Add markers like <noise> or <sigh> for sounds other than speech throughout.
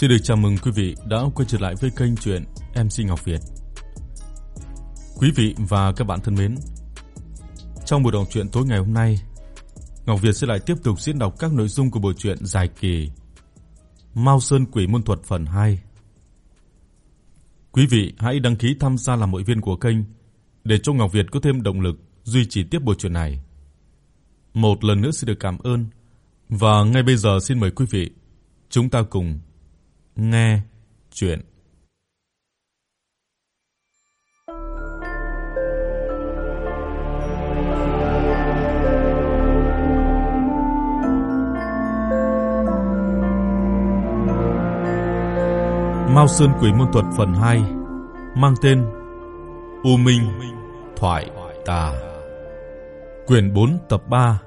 Xin được chào mừng quý vị đã quay trở lại với kênh truyện MC Ngọc Việt. Quý vị và các bạn thân mến, trong buổi đọc truyện tối ngày hôm nay, Ngọc Việt sẽ lại tiếp tục diễn đọc các nội dung của bộ truyện dài kỳ Mao Sơn Quỷ môn thuật phần 2. Quý vị hãy đăng ký tham gia làm hội viên của kênh để cho Ngọc Việt có thêm động lực duy trì tiếp bộ truyện này. Một lần nữa xin được cảm ơn và ngay bây giờ xin mời quý vị chúng ta cùng nghe truyện. Mao Sơn Quỷ môn thuật phần 2 mang tên U Minh Thoại Tà. Quyển 4 tập 3.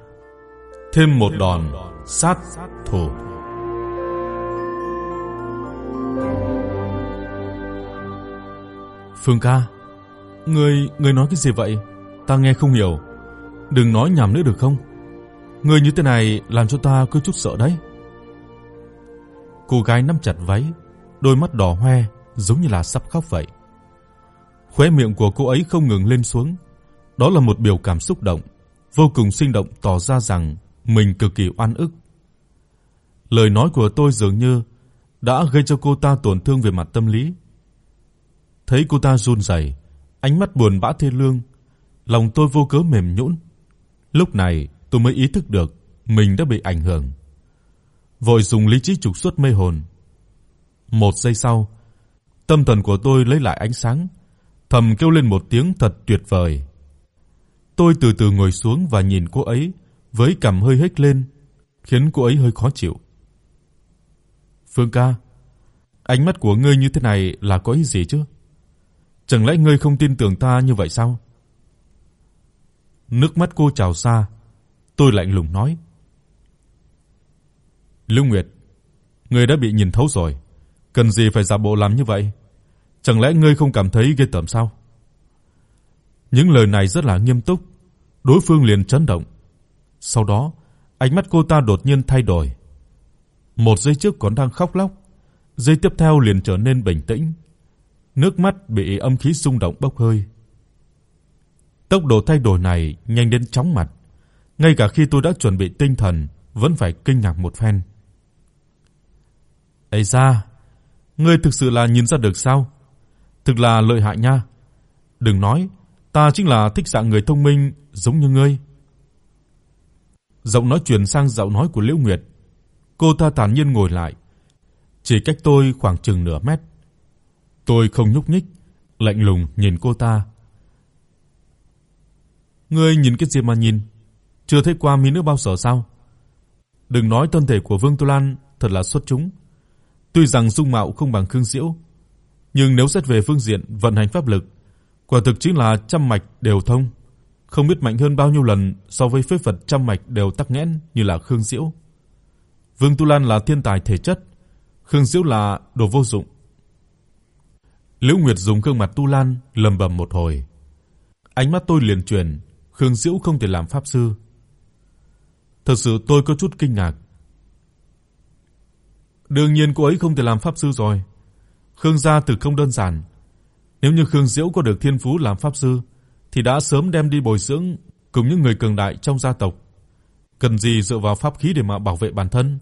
Thêm một đòn sát thủ. Phương ca, ngươi ngươi nói cái gì vậy? Ta nghe không hiểu. Đừng nói nhảm nữa được không? Ngươi như thế này làm cho ta có chút sợ đấy. Cô gái nắm chặt váy, đôi mắt đỏ hoe giống như là sắp khóc vậy. Khóe miệng của cô ấy không ngừng lên xuống, đó là một biểu cảm xúc động, vô cùng sinh động tỏ ra rằng mình cực kỳ oan ức. Lời nói của tôi dường như đã gây cho cô ta tổn thương về mặt tâm lý. Thấy cô ta run rẩy, ánh mắt buồn bã thê lương, lòng tôi vô cớ mềm nhũn. Lúc này, tôi mới ý thức được mình đã bị ảnh hưởng. Vội dùng lý trí trục xuất mê hồn. Một giây sau, tâm thần của tôi lấy lại ánh sáng, thầm kêu lên một tiếng thật tuyệt vời. Tôi từ từ ngồi xuống và nhìn cô ấy với cằm hơi hếch lên, khiến cô ấy hơi khó chịu. "Phương ca, ánh mắt của ngươi như thế này là có ý gì chứ? Chẳng lẽ ngươi không tin tưởng ta như vậy sao?" Nước mắt cô trào ra, tôi lạnh lùng nói: "Lưu Nguyệt, ngươi đã bị nhìn thấu rồi, cần gì phải giả bộ làm như vậy? Chẳng lẽ ngươi không cảm thấy ghê tởm sao?" Những lời này rất là nghiêm túc, đối phương liền chấn động. Sau đó, ánh mắt cô ta đột nhiên thay đổi. Một giây trước còn đang khóc lóc, giây tiếp theo liền trở nên bình tĩnh. Nước mắt bị âm khí xung động bốc hơi. Tốc độ thay đổi này nhanh đến chóng mặt, ngay cả khi tôi đã chuẩn bị tinh thần vẫn phải kinh ngạc một phen. "Ây da, ngươi thực sự là nhìn ra được sao? Thực là lợi hại nha. Đừng nói, ta chính là thích dạng người thông minh giống như ngươi." Giọng nói truyền sang giọng nói của Liễu Nguyệt. Cô ta thản nhiên ngồi lại, chỉ cách tôi khoảng chừng nửa mét. Tôi không nhúc nhích, lạnh lùng nhìn cô ta. Ngươi nhìn cái gì mà nhìn? Chưa thấy qua mỹ nữ bao giờ sao? Đừng nói thân thể của Vương Tu Lan thật là xuất chúng. Tuy rằng dung mạo không bằng Khương Diễu, nhưng nếu xét về phương diện vận hành pháp lực, quả thực chính là trăm mạch đều thông không biết mạnh hơn bao nhiêu lần so với phế vật trăm mạch đều tắc nghẽn như là Khương Diễu. Vương Tu Lan là thiên tài thể chất, Khương Diễu là đồ vô dụng. Liễu Nguyệt dùng gương mặt Tu Lan lẩm bẩm một hồi. Ánh mắt tôi liền chuyển, Khương Diễu không thể làm pháp sư. Thật sự tôi có chút kinh ngạc. Đương nhiên cô ấy không thể làm pháp sư rồi. Khương gia từ không đơn giản. Nếu như Khương Diễu có được thiên phú làm pháp sư, thì đã sớm đem đi bồi dưỡng cùng những người cường đại trong gia tộc. Cần gì dựa vào pháp khí để mà bảo vệ bản thân?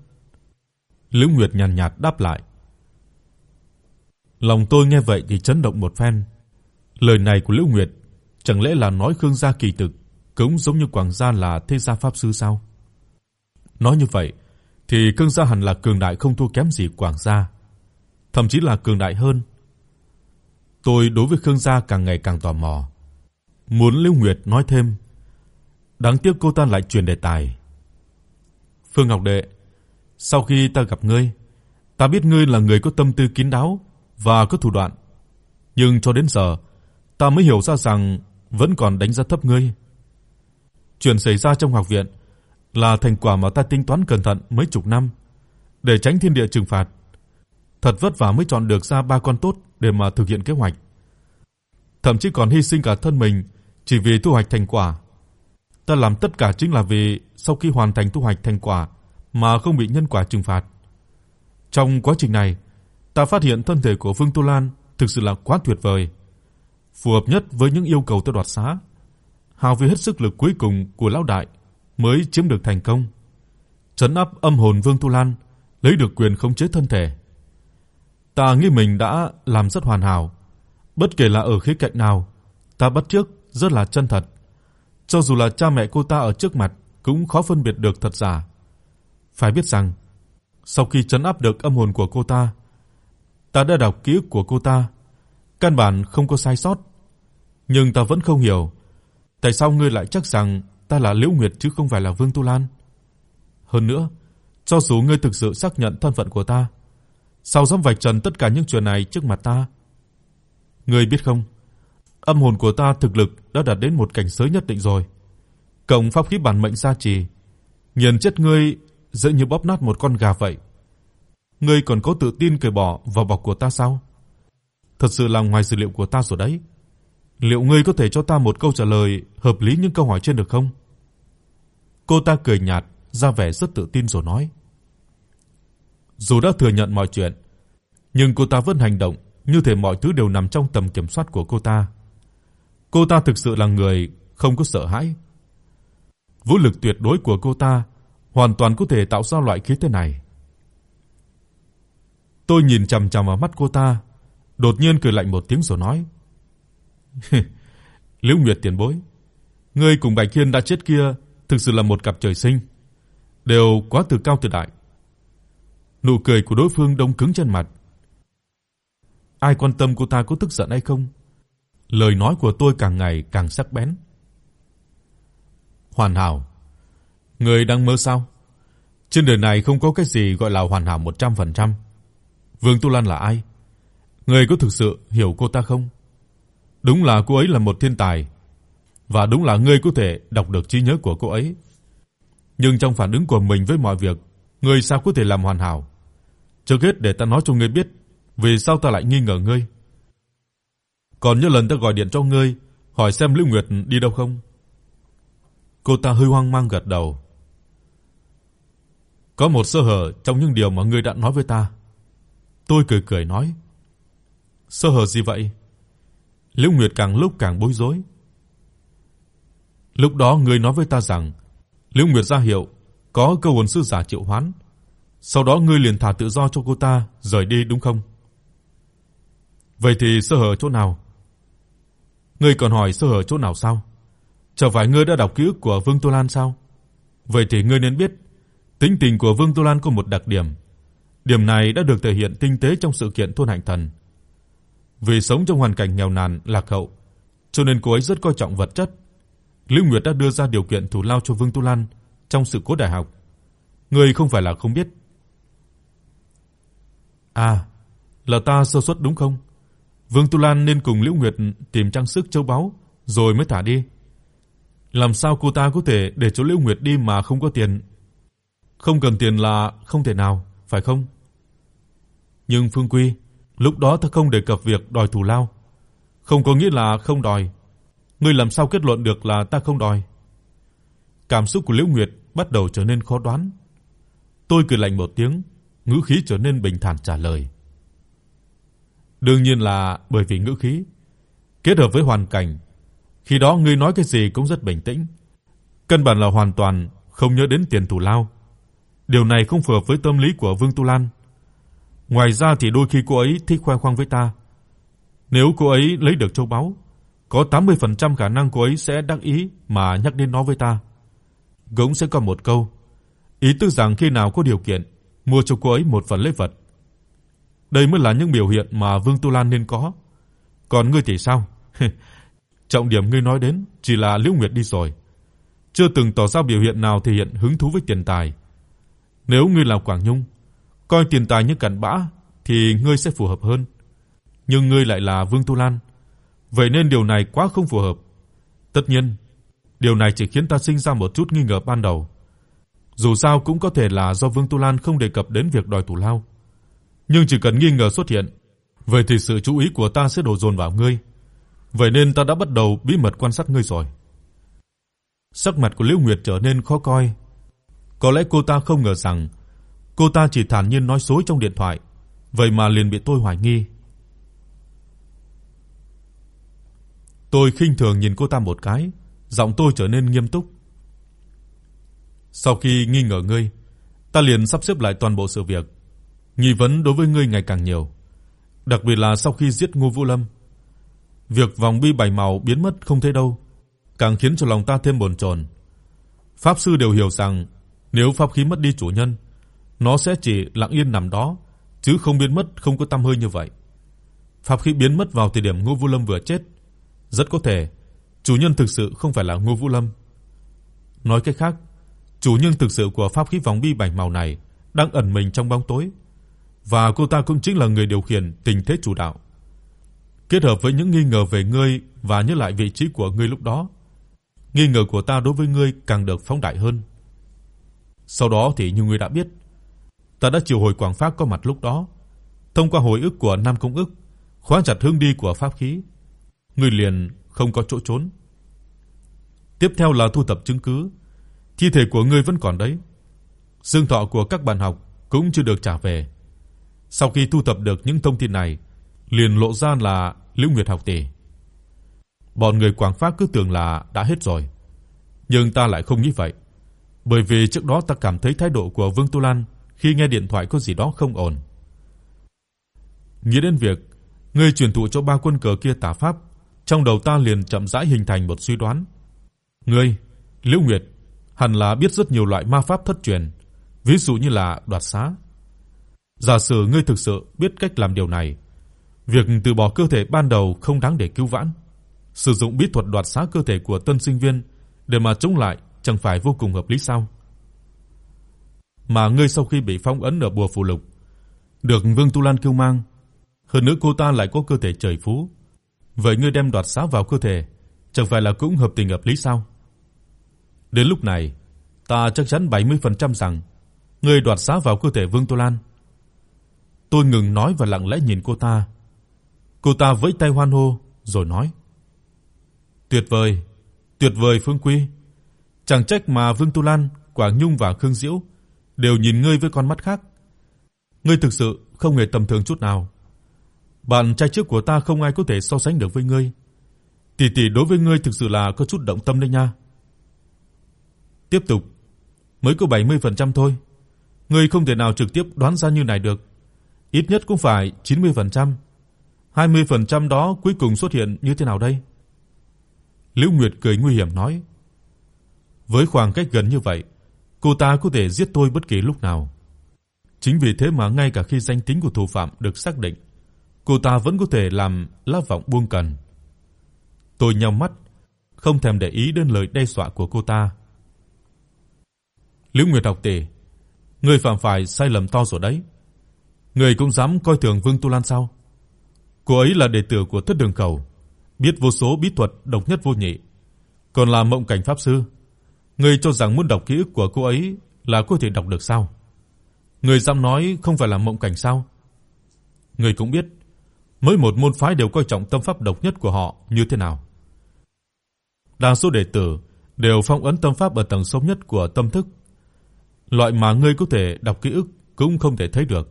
Lữ Nguyệt nhàn nhạt đáp lại. Lòng tôi nghe vậy thì chấn động một phen. Lời này của Lữ Nguyệt chẳng lẽ là nói Khương gia kỳ thực cũng giống như Quảng gia là thế gia pháp sư sao? Nói như vậy thì Khương gia hẳn là cường đại không thua kém gì Quảng gia, thậm chí là cường đại hơn. Tôi đối với Khương gia càng ngày càng tò mò muốn Lưu Nguyệt nói thêm. Đáng tiếc cô ta lại chuyển đề tài. Phương Ngọc đệ, sau khi ta gặp ngươi, ta biết ngươi là người có tâm tư kín đáo và có thủ đoạn, nhưng cho đến giờ, ta mới hiểu ra rằng vẫn còn đánh giá thấp ngươi. Chuyện xảy ra trong học viện là thành quả mà ta tính toán cẩn thận mấy chục năm để tránh thiên địa trừng phạt. Thật vất vả mới chọn được ra ba con tốt để mà thực hiện kế hoạch. Thậm chí còn hy sinh cả thân mình chỉ vì thu hoạch thành quả. Ta làm tất cả chính là vì sau khi hoàn thành thu hoạch thành quả mà không bị nhân quả trừng phạt. Trong quá trình này, ta phát hiện thân thể của Vương Tu Lan thực sự là quá tuyệt vời, phù hợp nhất với những yêu cầu ta đoạt xá. Hào vì hết sức lực cuối cùng của lão đại mới chiếm được thành công, trấn áp âm hồn Vương Tu Lan, lấy được quyền khống chế thân thể. Ta nghĩ mình đã làm rất hoàn hảo, bất kể là ở khía cạnh nào, ta bắt chước rất là chân thật. Cho dù là cha mẹ cô ta ở trước mặt cũng khó phân biệt được thật giả. Phải biết rằng, sau khi trấn áp được âm hồn của cô ta, ta đã đọc ký ức của cô ta, căn bản không có sai sót. Nhưng ta vẫn không hiểu, tại sao ngươi lại chắc rằng ta là Liễu Nguyệt chứ không phải là Vương Tu Lan? Hơn nữa, cho dù ngươi thực sự xác nhận thân phận của ta, sao dám vạch trần tất cả những chuyện này trước mặt ta? Ngươi biết không, âm hồn của ta thực lực đã đạt đến một cảnh giới nhất định rồi. Cộng pháp khí bản mệnh gia trì, nghiền chết ngươi dễ như bóp nát một con gà vậy. Ngươi còn có tự tin cởi bỏ vỏ bọc của ta sao? Thật sự là ngoài dự liệu của ta rồi đấy. Liệu ngươi có thể cho ta một câu trả lời hợp lý những câu hỏi trên được không? Cô ta cười nhạt, ra vẻ rất tự tin rồi nói. Dù đã thừa nhận mọi chuyện, nhưng cô ta vẫn hành động như thể mọi thứ đều nằm trong tầm kiểm soát của cô ta. Cô ta thực sự là người không có sợ hãi. Vũ lực tuyệt đối của cô ta hoàn toàn có thể tạo ra loại khí thế này. Tôi nhìn chằm chằm vào mắt cô ta, đột nhiên cười lạnh một tiếng rồi nói: <laughs> "Liễu Nguyệt tiền bối, ngươi cùng Bạch Kiên đã chết kia thực sự là một cặp trời sinh, đều quá từ cao từ đại." Nụ cười của đối phương đông cứng trên mặt. Ai quan tâm cô ta có tức giận hay không? Lời nói của tôi càng ngày càng sắc bén. Hoàn hảo. Ngươi đang mơ sao? Trên đời này không có cái gì gọi là hoàn hảo 100%. Vương Tu Lan là ai? Ngươi có thực sự hiểu cô ta không? Đúng là cô ấy là một thiên tài, và đúng là ngươi có thể đọc được trí nhớ của cô ấy. Nhưng trong phản ứng của mình với mọi việc, ngươi sao có thể làm hoàn hảo? Trước hết để ta nói cho ngươi biết, vì sao ta lại nghi ngờ ngươi. Còn nhớ lần ta gọi điện cho ngươi, hỏi xem Lưu Nguyệt đi đâu không? Cô ta hơi hoang mang gật đầu. Có một sơ hở trong những điều mà ngươi đã nói với ta. Tôi cười cười nói. Sơ hở gì vậy? Liễu Nguyệt càng lúc càng bối rối. Lúc đó ngươi nói với ta rằng Liễu Nguyệt ra hiệu có câu hồn sư giả triệu hoán, sau đó ngươi liền thả tự do cho cô ta rời đi đúng không? Vậy thì sơ hở chỗ nào? Ngươi còn hỏi sơ hở chỗ nào sao? Chẳng phải ngươi đã đọc ký ức của Vương Tô Lan sao? Vậy thì ngươi nên biết, tính tình của Vương Tô Lan có một đặc điểm. Điểm này đã được thể hiện tinh tế trong sự kiện thôn hành thần. Vì sống trong hoàn cảnh nghèo nàn, lạc hậu, cho nên cô ấy rất coi trọng vật chất. Lưu Nguyệt đã đưa ra điều kiện thù lao cho Vương Tu Lan trong sự cố đại học. người không phải là không biết. À, là ta sơ suất đúng không? Vương Tu Lan nên cùng Liễu Nguyệt tìm trang sức châu báu rồi mới thả đi. Làm sao cô ta có thể để cho Liễu Nguyệt đi mà không có tiền? Không cần tiền là không thể nào, phải không? Nhưng Phương Quy, lúc đó ta không đề cập việc đòi thù lao, không có nghĩa là không đòi. Ngươi làm sao kết luận được là ta không đòi? Cảm xúc của Liễu Nguyệt bắt đầu trở nên khó đoán. Tôi cười lạnh một tiếng, ngữ khí trở nên bình thản trả lời. Đương nhiên là bởi vì ngữ khí kết hợp với hoàn cảnh, khi đó ngươi nói cái gì cũng rất bình tĩnh, căn bản là hoàn toàn không nhớ đến tiền thù lao. Điều này không phù hợp với tâm lý của Vương Tu Lan. Ngoài ra thì đôi khi cô ấy thích khoe khoang với ta. Nếu cô ấy lấy được châu báu, có 80% khả năng cô ấy sẽ đắc ý mà nhắc đến nó với ta. Cũng sẽ còn một câu, ý tư rằng khi nào có điều kiện, mua cho cô ấy một phần lễ vật. Đây mới là những biểu hiện mà Vương Tu Lan nên có. Còn ngươi thì sao? <laughs> Trọng điểm ngươi nói đến chỉ là Liễu Nguyệt đi rồi, chưa từng tỏ ra biểu hiện nào thể hiện hứng thú với tiền tài. Nếu ngươi là Quảng Nhung, coi tiền tài như cặn bã thì ngươi sẽ phù hợp hơn. Nhưng ngươi lại là Vương Tu Lan, vậy nên điều này quá không phù hợp. Tất nhiên, điều này chỉ khiến ta sinh ra một chút nghi ngờ ban đầu. Dù sao cũng có thể là do Vương Tu Lan không đề cập đến việc đòi thù lao. Nhưng chỉ cần nghi ngờ xuất hiện, vậy thì sự chú ý của ta sẽ đổ dồn vào ngươi. Vậy nên ta đã bắt đầu bí mật quan sát ngươi rồi. Sắc mặt của Liễu Nguyệt trở nên khó coi. Có lẽ cô ta không ngờ rằng cô ta chỉ thản nhiên nói dối trong điện thoại, vậy mà liền bị tôi hoài nghi. Tôi khinh thường nhìn cô ta một cái, giọng tôi trở nên nghiêm túc. Sau khi nghi ngờ ngươi, ta liền sắp xếp lại toàn bộ sự việc. Nghi vấn đối với ngươi ngày càng nhiều, đặc biệt là sau khi giết Ngô Vũ Lâm. Việc vòng bi bảy màu biến mất không thấy đâu, càng khiến cho lòng ta thêm bồn chồn. Pháp sư đều hiểu rằng nếu pháp khí mất đi chủ nhân, nó sẽ chỉ lặng yên nằm đó, chứ không biến mất không có tăm hơi như vậy. Pháp khí biến mất vào thời điểm Ngô Vũ Lâm vừa chết, rất có thể chủ nhân thực sự không phải là Ngô Vũ Lâm. Nói cách khác, chủ nhân thực sự của pháp khí vòng bi bảy màu này đang ẩn mình trong bóng tối, và cô ta cũng chính là người điều khiển tình thế chủ đạo. Kết hợp với những nghi ngờ về ngươi và nhớ lại vị trí của ngươi lúc đó, nghi ngờ của ta đối với ngươi càng được phóng đại hơn. Sau đó thì như ngươi đã biết, ta đã triệu hồi Quảng Pháp có mặt lúc đó, thông qua hồi ức của Nam Công ức, khóa chặt hướng đi của pháp khí. Ngươi liền không có chỗ trốn. Tiếp theo là thu thập chứng cứ. Thi thể của ngươi vẫn còn đấy. Dương thọ của các bạn học cũng chưa được trả về. Sau khi thu thập được những thông tin này, liền lộ ra là Lưu Nguyệt học tỷ. Bọn người Quảng pháp cứ tưởng là đã hết rồi, nhưng ta lại không nghĩ vậy, bởi vì trước đó ta cảm thấy thái độ của Vương Tu Lan khi nghe điện thoại có gì đó không ổn. Nghĩ đến việc ngươi truyền thụ cho ba quân cờ kia tà pháp, trong đầu ta liền chậm rãi hình thành một suy đoán. Ngươi, Liễu Nguyệt, hẳn là biết rất nhiều loại ma pháp thất truyền, ví dụ như là đoạt xá. Giả sử ngươi thực sự biết cách làm điều này, việc từ bỏ cơ thể ban đầu không đáng để cứu vãn. Sử dụng bí thuật đoạt xá cơ thể của tân sinh viên để mà chống lại chẳng phải vô cùng hợp lý sao? Mà ngươi sau khi bị phong ấn ở bùa phù lục, được Vương Tu Lan kêu mang, hơn nữa cô ta lại có cơ thể trời phú, vậy ngươi đem đoạt xá vào cơ thể, chẳng phải là cũng hợp tình hợp lý sao? Đến lúc này, ta chắc chắn 70% rằng ngươi đoạt xá vào cơ thể Vương Tu Lan. Tôi ngừng nói và lặng lẽ nhìn cô ta. Cô ta vẫy tay hoan hô rồi nói: "Tuyệt vời, tuyệt vời Phương Quy. Chẳng trách mà Vương Tu Lan, Quảng Nhung và Khương Diễu đều nhìn ngươi với con mắt khác. Ngươi thực sự không hề tầm thường chút nào. Bạn trai trước của ta không ai có thể so sánh được với ngươi. Tỷ tỷ đối với ngươi thực sự là có chút động tâm đấy nha." Tiếp tục, mới có 70% thôi. Ngươi không thể nào trực tiếp đoán ra như này được. Ít nhất cũng phải 90%. 20% đó cuối cùng xuất hiện như thế nào đây? Lưu Nguyệt cười nguy hiểm nói. Với khoảng cách gần như vậy, cô ta có thể giết tôi bất kỳ lúc nào. Chính vì thế mà ngay cả khi danh tính của thủ phạm được xác định, cô ta vẫn có thể làm lá vọng buông cần. Tôi nhắm mắt, không thèm để ý đến lời đe dọa của cô ta. Liễu Nguyệt học tỷ, ngươi phạm phải sai lầm to rồi đấy. Ngươi cũng dám coi thường Vương Tu Lan sao? Cô ấy là đệ tử của Thất Đường Cầu, biết vô số bí thuật độc nhất vô nhị, còn là mộng cảnh pháp sư. Ngươi cho rằng muốn đọc ký ức của cô ấy là có thể đọc được sao? Ngươi dám nói không phải là mộng cảnh sao? Ngươi cũng biết, mỗi một môn phái đều coi trọng tâm pháp độc nhất của họ như thế nào. Đa số đệ tử đều phong ấn tâm pháp ở tầng sâu nhất của tâm thức. Loại mà ngươi có thể đọc ký ức cũng không thể thấy được.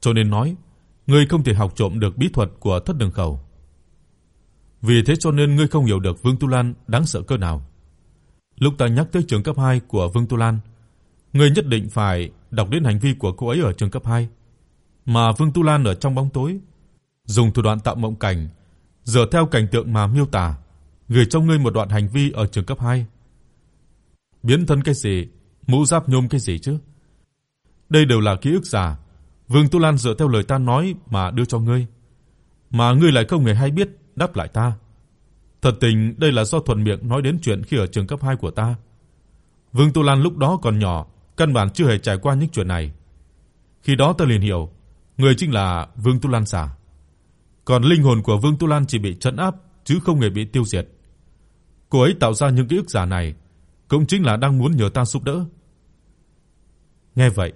Cho nên nói, ngươi không thể học trộm được bí thuật của Thất Đường Khẩu. Vì thế cho nên ngươi không hiểu được Vương Tu Lan đáng sợ cỡ nào. Lúc ta nhắc tới trường cấp 2 của Vương Tu Lan, người nhất định phải đọc đến hành vi của cô ấy ở trường cấp 2, mà Vương Tu Lan ở trong bóng tối, dùng thủ đoạn tạo mộng cảnh, dựa theo cảnh tượng mà miêu tả, gửi cho ngươi một đoạn hành vi ở trường cấp 2. Biến thân cái gì, mũ giáp nhôm cái gì chứ? Đây đều là ký ức giả, Vương Tu Lan dựa theo lời ta nói mà đưa cho ngươi, mà ngươi lại không hề hay biết đáp lại ta. Thật tình đây là do thuần miệng nói đến chuyện khi ở trường cấp 2 của ta. Vương Tu Lan lúc đó còn nhỏ, căn bản chưa hề trải qua những chuyện này. Khi đó ta liền hiểu, người chính là Vương Tu Lan giả. Còn linh hồn của Vương Tu Lan chỉ bị trấn áp chứ không hề bị tiêu diệt. Cô ấy tạo ra những ký ức giả này cũng chính là đang muốn nhờ ta giúp đỡ. Nghe vậy,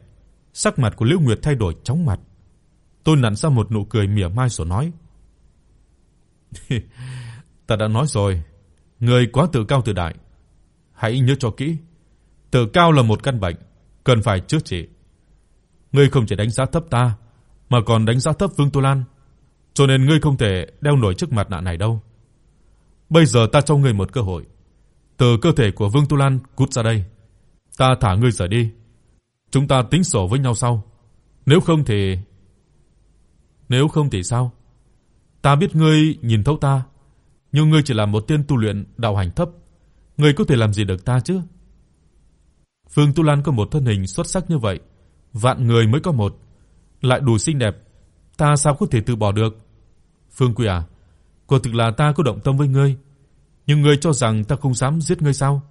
sắc mặt của Liễu Nguyệt thay đổi chóng mặt. Tôi nặn ra một nụ cười mỉa mai rồi nói: <laughs> "Ta đã nói rồi, người quá tự cao tự đại. Hãy nhớ cho kỹ, tự cao là một căn bệnh, cần phải chữa trị. Ngươi không chỉ đánh giá thấp ta, mà còn đánh giá thấp Vương Tu Lan, cho nên ngươi không thể đeo nổi chiếc mặt nạ này đâu. Bây giờ ta cho ngươi một cơ hội. Từ cơ thể của Vương Tu Lan cút ra đây. Ta thả ngươi rời đi. Chúng ta tính sổ với nhau sau. Nếu không thì Nếu không thì sao? Ta biết ngươi nhìn thấu ta, nhưng ngươi chỉ là một tiên tu luyện đạo hành thấp, ngươi có thể làm gì được ta chứ? Phương Tu Lan có một thân hình xuất sắc như vậy, vạn người mới có một, lại đủ xinh đẹp, ta sao có thể từ bỏ được? Phương Quỷ à, quả thực là ta có động tâm với ngươi, nhưng ngươi cho rằng ta không dám giết ngươi sao?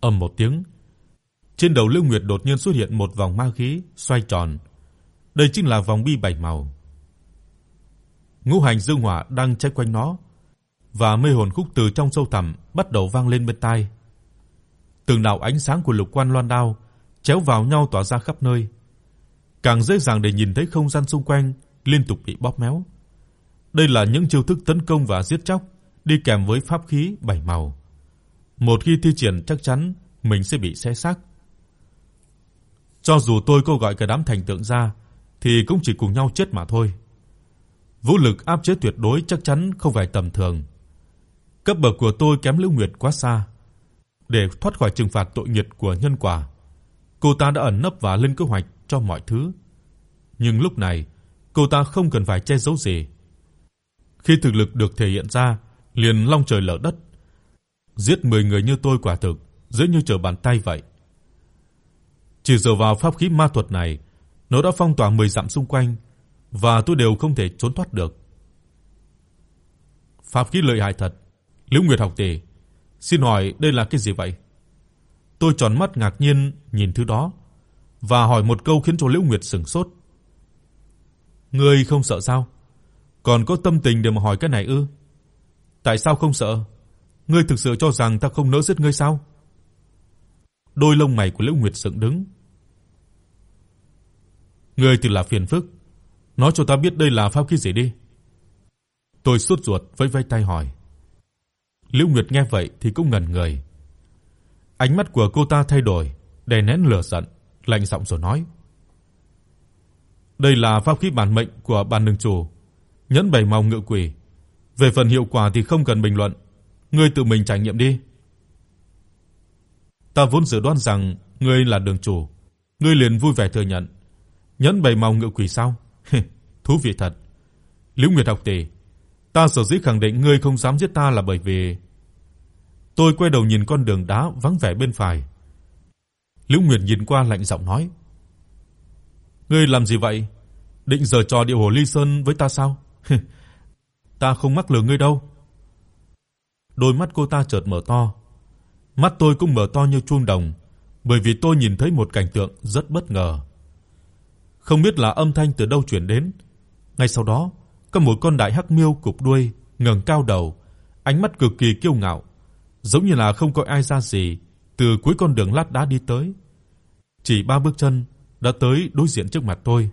Ầm một tiếng, trên đầu Lưu Nguyệt đột nhiên xuất hiện một vòng ma khí xoay tròn. Đây chính là vòng bi bảy màu. Ngũ hành dương hỏa đang chạy quanh nó và mê hồn khúc từ trong sâu thẳm bắt đầu vang lên bên tai. Từng đạo ánh sáng của lục quan loan đao chéo vào nhau tỏa ra khắp nơi, càng dễ dàng để nhìn thấy không gian xung quanh liên tục bị bóp méo. Đây là những chiêu thức tấn công và giết chóc đi kèm với pháp khí bảy màu. Một khi thi triển chắc chắn mình sẽ bị xé xác. Cho dù tôi cô gọi cả đám thành tượng ra thì cũng chỉ cùng nhau chết mà thôi. Vũ lực áp chế tuyệt đối chắc chắn không phải tầm thường. Cấp bậc của tôi kém Lưu Nguyệt quá xa. Để thoát khỏi trừng phạt tội nghiệp của nhân quả, cô ta đã ẩn nấp và lên kế hoạch cho mọi thứ. Nhưng lúc này, cô ta không cần phải che giấu gì. Khi thực lực được thể hiện ra, liền long trời lở đất. Giết 10 người như tôi quả thực dễ như trở bàn tay vậy. Chỉ dựa vào pháp khí ma thuật này, nó đã phong tỏa 10 dặm xung quanh và tôi đều không thể trốn thoát được. Pháp khí lợi hại thật. Liễu Nguyệt học tỷ, xin hỏi đây là cái gì vậy? Tôi tròn mắt ngạc nhiên nhìn thứ đó và hỏi một câu khiến cho Liễu Nguyệt sững sốt. Ngươi không sợ sao? Còn có tâm tình để mà hỏi cái này ư? Tại sao không sợ? Ngươi thực sự cho rằng ta không nỡ giết ngươi sao? Đôi lông mày của Liễu Nguyệt dựng đứng. Ngươi thì là phiền phức, nói cho ta biết đây là pháp khí gì đi." Tôi sốt ruột vẫy vẫy tay hỏi. Liễu Nguyệt nghe vậy thì cũng ngẩn người. Ánh mắt của cô ta thay đổi, đè nén lửa giận, lạnh giọng rồi nói: "Đây là pháp khí bản mệnh của bản đường chủ, nhẫn bảy màu ngự quỷ. Về phần hiệu quả thì không cần bình luận, ngươi tự mình trải nghiệm đi." Ta vốn dự đoán rằng ngươi là đường chủ, ngươi liền vui vẻ thừa nhận. Nhẫn bảy màu ngự quỷ sao? <laughs> Thú vị thật. Liễu Nguyệt học tỷ, ta sở dĩ khẳng định ngươi không dám giết ta là bởi vì Tôi quay đầu nhìn con đường đá vắng vẻ bên phải. Liễu Nguyệt nhìn qua lạnh giọng nói: "Ngươi làm gì vậy? Định giở trò điệu hồ ly sơn với ta sao?" <laughs> "Ta không mắc lừa ngươi đâu." Đôi mắt cô ta chợt mở to. Mắt tôi cũng mở to như chuông đồng, bởi vì tôi nhìn thấy một cảnh tượng rất bất ngờ. Không biết là âm thanh từ đâu truyền đến. Ngay sau đó, có một con đại hắc miêu cụp đuôi, ngẩng cao đầu, ánh mắt cực kỳ kiêu ngạo, giống như là không có ai ra gì, từ cuối con đường lát đá đi tới. Chỉ ba bước chân đã tới đối diện trước mặt tôi.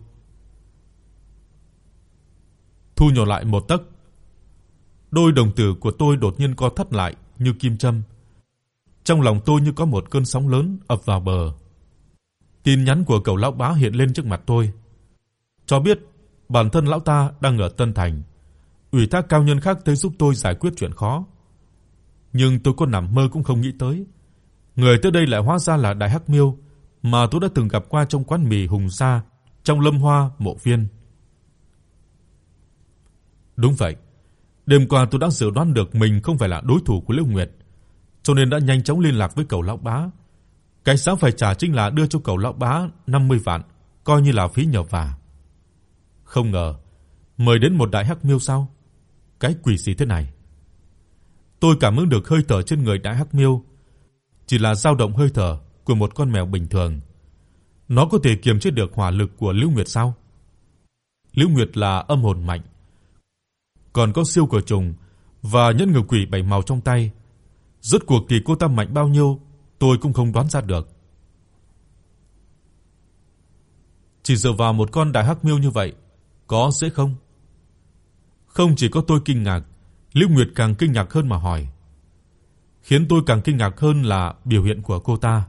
Thu nhỏ lại một tấc. Đôi đồng tử của tôi đột nhiên co thắt lại như kim châm. Trong lòng tôi như có một cơn sóng lớn ập vào bờ. Tin nhắn của cậu lão bá hiện lên trước mặt tôi, cho biết bản thân lão ta đang ở Tân Thành, ủy thác cao nhân khác tới giúp tôi giải quyết chuyện khó. Nhưng tôi có nằm mơ cũng không nghĩ tới, người tới đây lại hóa ra là Đại Hắc Miêu mà tôi đã từng gặp qua trong quán mì Hùng Sa trong Lâm Hoa mộ viên. Đúng vậy, đêm qua tôi đã dự đoán được mình không phải là đối thủ của Liễu Nguyệt, cho nên đã nhanh chóng liên lạc với cậu lão bá cái giá phải trả chính là đưa cho cậu lão bá 50 vạn, coi như là phí nhờ vả. Không ngờ, mời đến một đại hắc miêu sao? Cái quỷ gì thế này? Tôi cảm ứng được hơi thở trên người đại hắc miêu, chỉ là dao động hơi thở của một con mèo bình thường. Nó có thể kiềm chế được hỏa lực của Lưu Nguyệt sao? Lưu Nguyệt là âm hồn mạnh, còn có siêu cửa trùng và nhân ngự quỷ bảy màu trong tay. Rốt cuộc thì cô ta mạnh bao nhiêu tôi cũng không đoán ra được. Chỉ dựa vào một con đại hắc miêu như vậy, có dễ không? Không chỉ có tôi kinh ngạc, Lưu Nguyệt càng kinh ngạc hơn mà hỏi. Khiến tôi càng kinh ngạc hơn là biểu hiện của cô ta.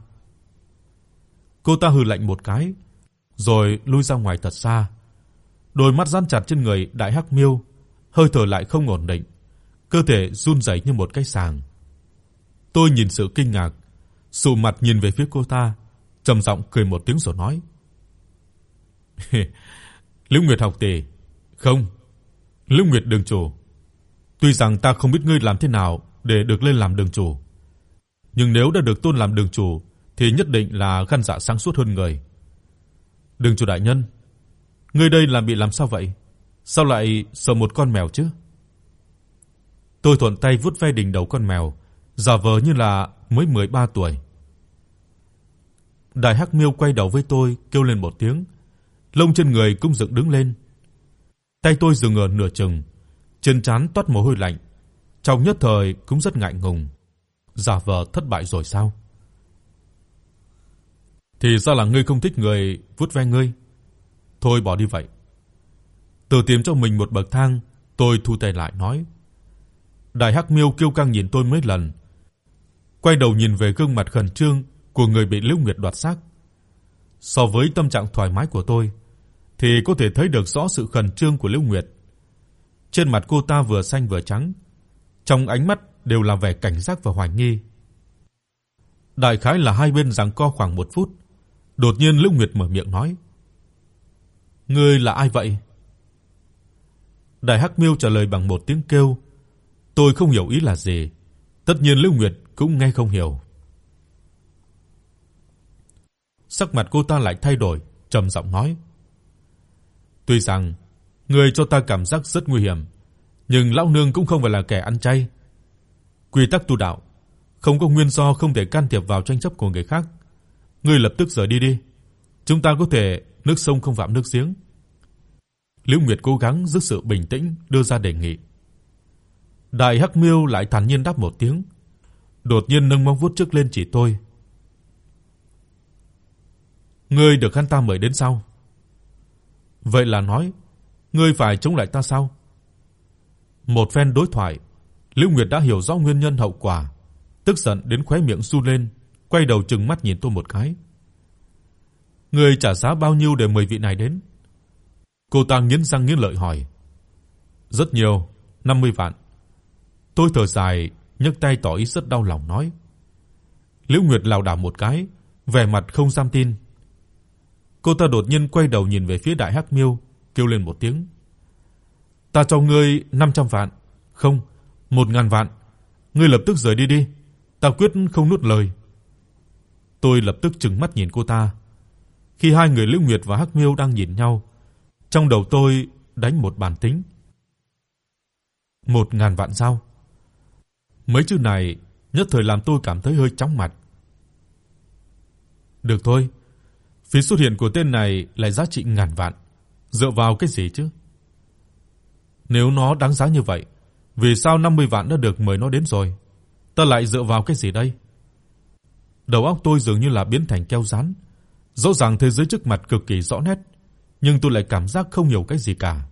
Cô ta hừ lạnh một cái, rồi lui ra ngoài thật xa. Đôi mắt dán chặt trên người Đại Hắc Miêu, hơi thở lại không ổn định, cơ thể run rẩy như một cái sàng. Tôi nhìn sự kinh ngạc, sụ mặt nhìn về phía cô ta, trầm giọng cười một tiếng rồi nói: <laughs> "Lưu Nguyệt học tỷ, không, Lưu Nguyệt đường chủ, tuy rằng ta không biết ngươi làm thế nào để được lên làm đường chủ, nhưng nếu đã được tôn làm đường chủ thì nhất định là gan dạ sáng suốt hơn người. Đường chủ đại nhân, ngươi đây là bị làm sao vậy? Sao lại sợ một con mèo chứ?" Tôi thuận tay vuốt ve đỉnh đầu con mèo, giả vờ như là mới 13 tuổi. Đại Hắc Miêu quay đầu với tôi, kêu lên một tiếng, lông trên người cũng dựng đứng lên. Tay tôi dừng ở nửa chừng, chân trán toát mồ hôi lạnh, trong nhất thời cũng rất ngại ngùng. Giả vờ thất bại rồi sao? Thì ra là ngươi không thích người vuốt ve ngươi. Thôi bỏ đi vậy. Tự tìm cho mình một bậc thang, tôi thu tay lại nói. Đại Hắc Miêu kêu căng nhìn tôi mấy lần, quay đầu nhìn về gương mặt khẩn trương của người bị Lưu Nguyệt đoạt xác. So với tâm trạng thoải mái của tôi, thì có thể thấy được rõ sự khẩn trương của Lưu Nguyệt. Trên mặt cô ta vừa xanh vừa trắng, trong ánh mắt đều là vẻ cảnh giác và hoài nghi. Đại khái là hai bên giằng co khoảng 1 phút, đột nhiên Lưu Nguyệt mở miệng nói: "Ngươi là ai vậy?" Đại Hắc Miêu trả lời bằng một tiếng kêu. Tôi không hiểu ý là gì. Tất nhiên Lưu Nguyệt cũng nghe không hiểu. Sắc mặt cô ta lại thay đổi, trầm giọng nói: "Tuy rằng người cho ta cảm giác rất nguy hiểm, nhưng lão nương cũng không phải là kẻ ăn chay. Quy tắc tu đạo, không có nguyên do không thể can thiệp vào tranh chấp của người khác. Ngươi lập tức rời đi đi. Chúng ta có thể nước sông không phạm nước giếng." Liễu Nguyệt cố gắng giữ sự bình tĩnh đưa ra đề nghị. Đại Hắc Miêu lại thản nhiên đáp một tiếng, đột nhiên nâng móng vuốt trước lên chỉ tôi. Ngươi được hắn ta mời đến sao? Vậy là nói, ngươi phải chống lại ta sao? Một phen đối thoại, Lưu Nguyệt đã hiểu rõ nguyên nhân hậu quả, tức giận đến khóe miệng run lên, quay đầu trừng mắt nhìn tôi một cái. Ngươi trả giá bao nhiêu để mời vị này đến? Cô ta nghiến răng nghiến lợi hỏi. Rất nhiều, 50 vạn. Tôi thở dài, nhấc tay tỏ ý rất đau lòng nói. Liễu Nguyệt lảo đảo một cái, vẻ mặt không dám tin. Cô ta đột nhiên quay đầu nhìn về phía Đại Hắc Miêu, kêu lên một tiếng. "Ta cho ngươi 500 vạn, không, 1000 vạn. Ngươi lập tức rời đi đi, ta quyết không nuốt lời." Tôi lập tức trừng mắt nhìn cô ta. Khi hai người Liễu Nguyệt và Hắc Miêu đang nhìn nhau, trong đầu tôi đánh một bàn tính. 1000 vạn sao? Mấy chữ này nhất thời làm tôi cảm thấy hơi chóng mặt. Được thôi, phí xuất hiện của tên này lại giá trị ngàn vạn, dựa vào cái gì chứ? Nếu nó đáng giá như vậy, vì sao 50 vạn đã được mời nó đến rồi? Ta lại dựa vào cái gì đây? Đầu óc tôi dường như là biến thành keo dán, rõ ràng thế giới trước mặt cực kỳ rõ nét, nhưng tôi lại cảm giác không hiểu cái gì cả.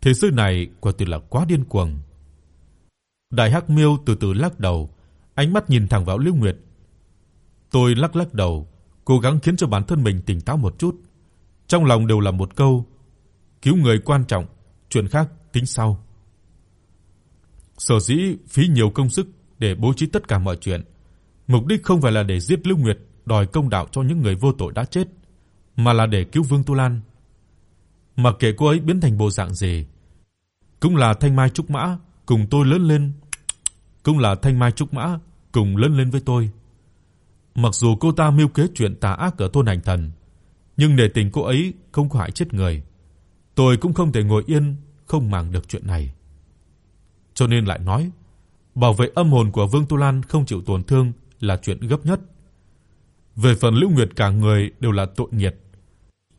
Thế giới này quả thực là quá điên cuồng. Đại Hắc Miêu từ từ lắc đầu, ánh mắt nhìn thẳng vào Lưu Nguyệt. Tôi lắc lắc đầu, cố gắng khiến cho bản thân mình tỉnh táo một chút. Trong lòng đều là một câu: cứu người quan trọng, chuyện khác tính sau. Sở dĩ phí nhiều công sức để bố trí tất cả mọi chuyện, mục đích không phải là để giết Lưu Nguyệt, đòi công đạo cho những người vô tội đã chết, mà là để cứu Vương Tu Lan. Mặc kệ cô ấy biến thành bộ dạng gì, cũng là thanh mai trúc mã, cùng tôi lớn lên, cũng là thanh mai trúc mã, cùng lớn lên với tôi. Mặc dù cô ta mưu kế chuyện tà ác ở thôn Hành Thần, nhưng để tình cô ấy không hại chết người, tôi cũng không thể ngồi yên không màng được chuyện này. Cho nên lại nói, bảo vệ âm hồn của Vương Tu Lan không chịu tổn thương là chuyện gấp nhất. Về phần Lưu Nguyệt cả người đều là tội nghiệt,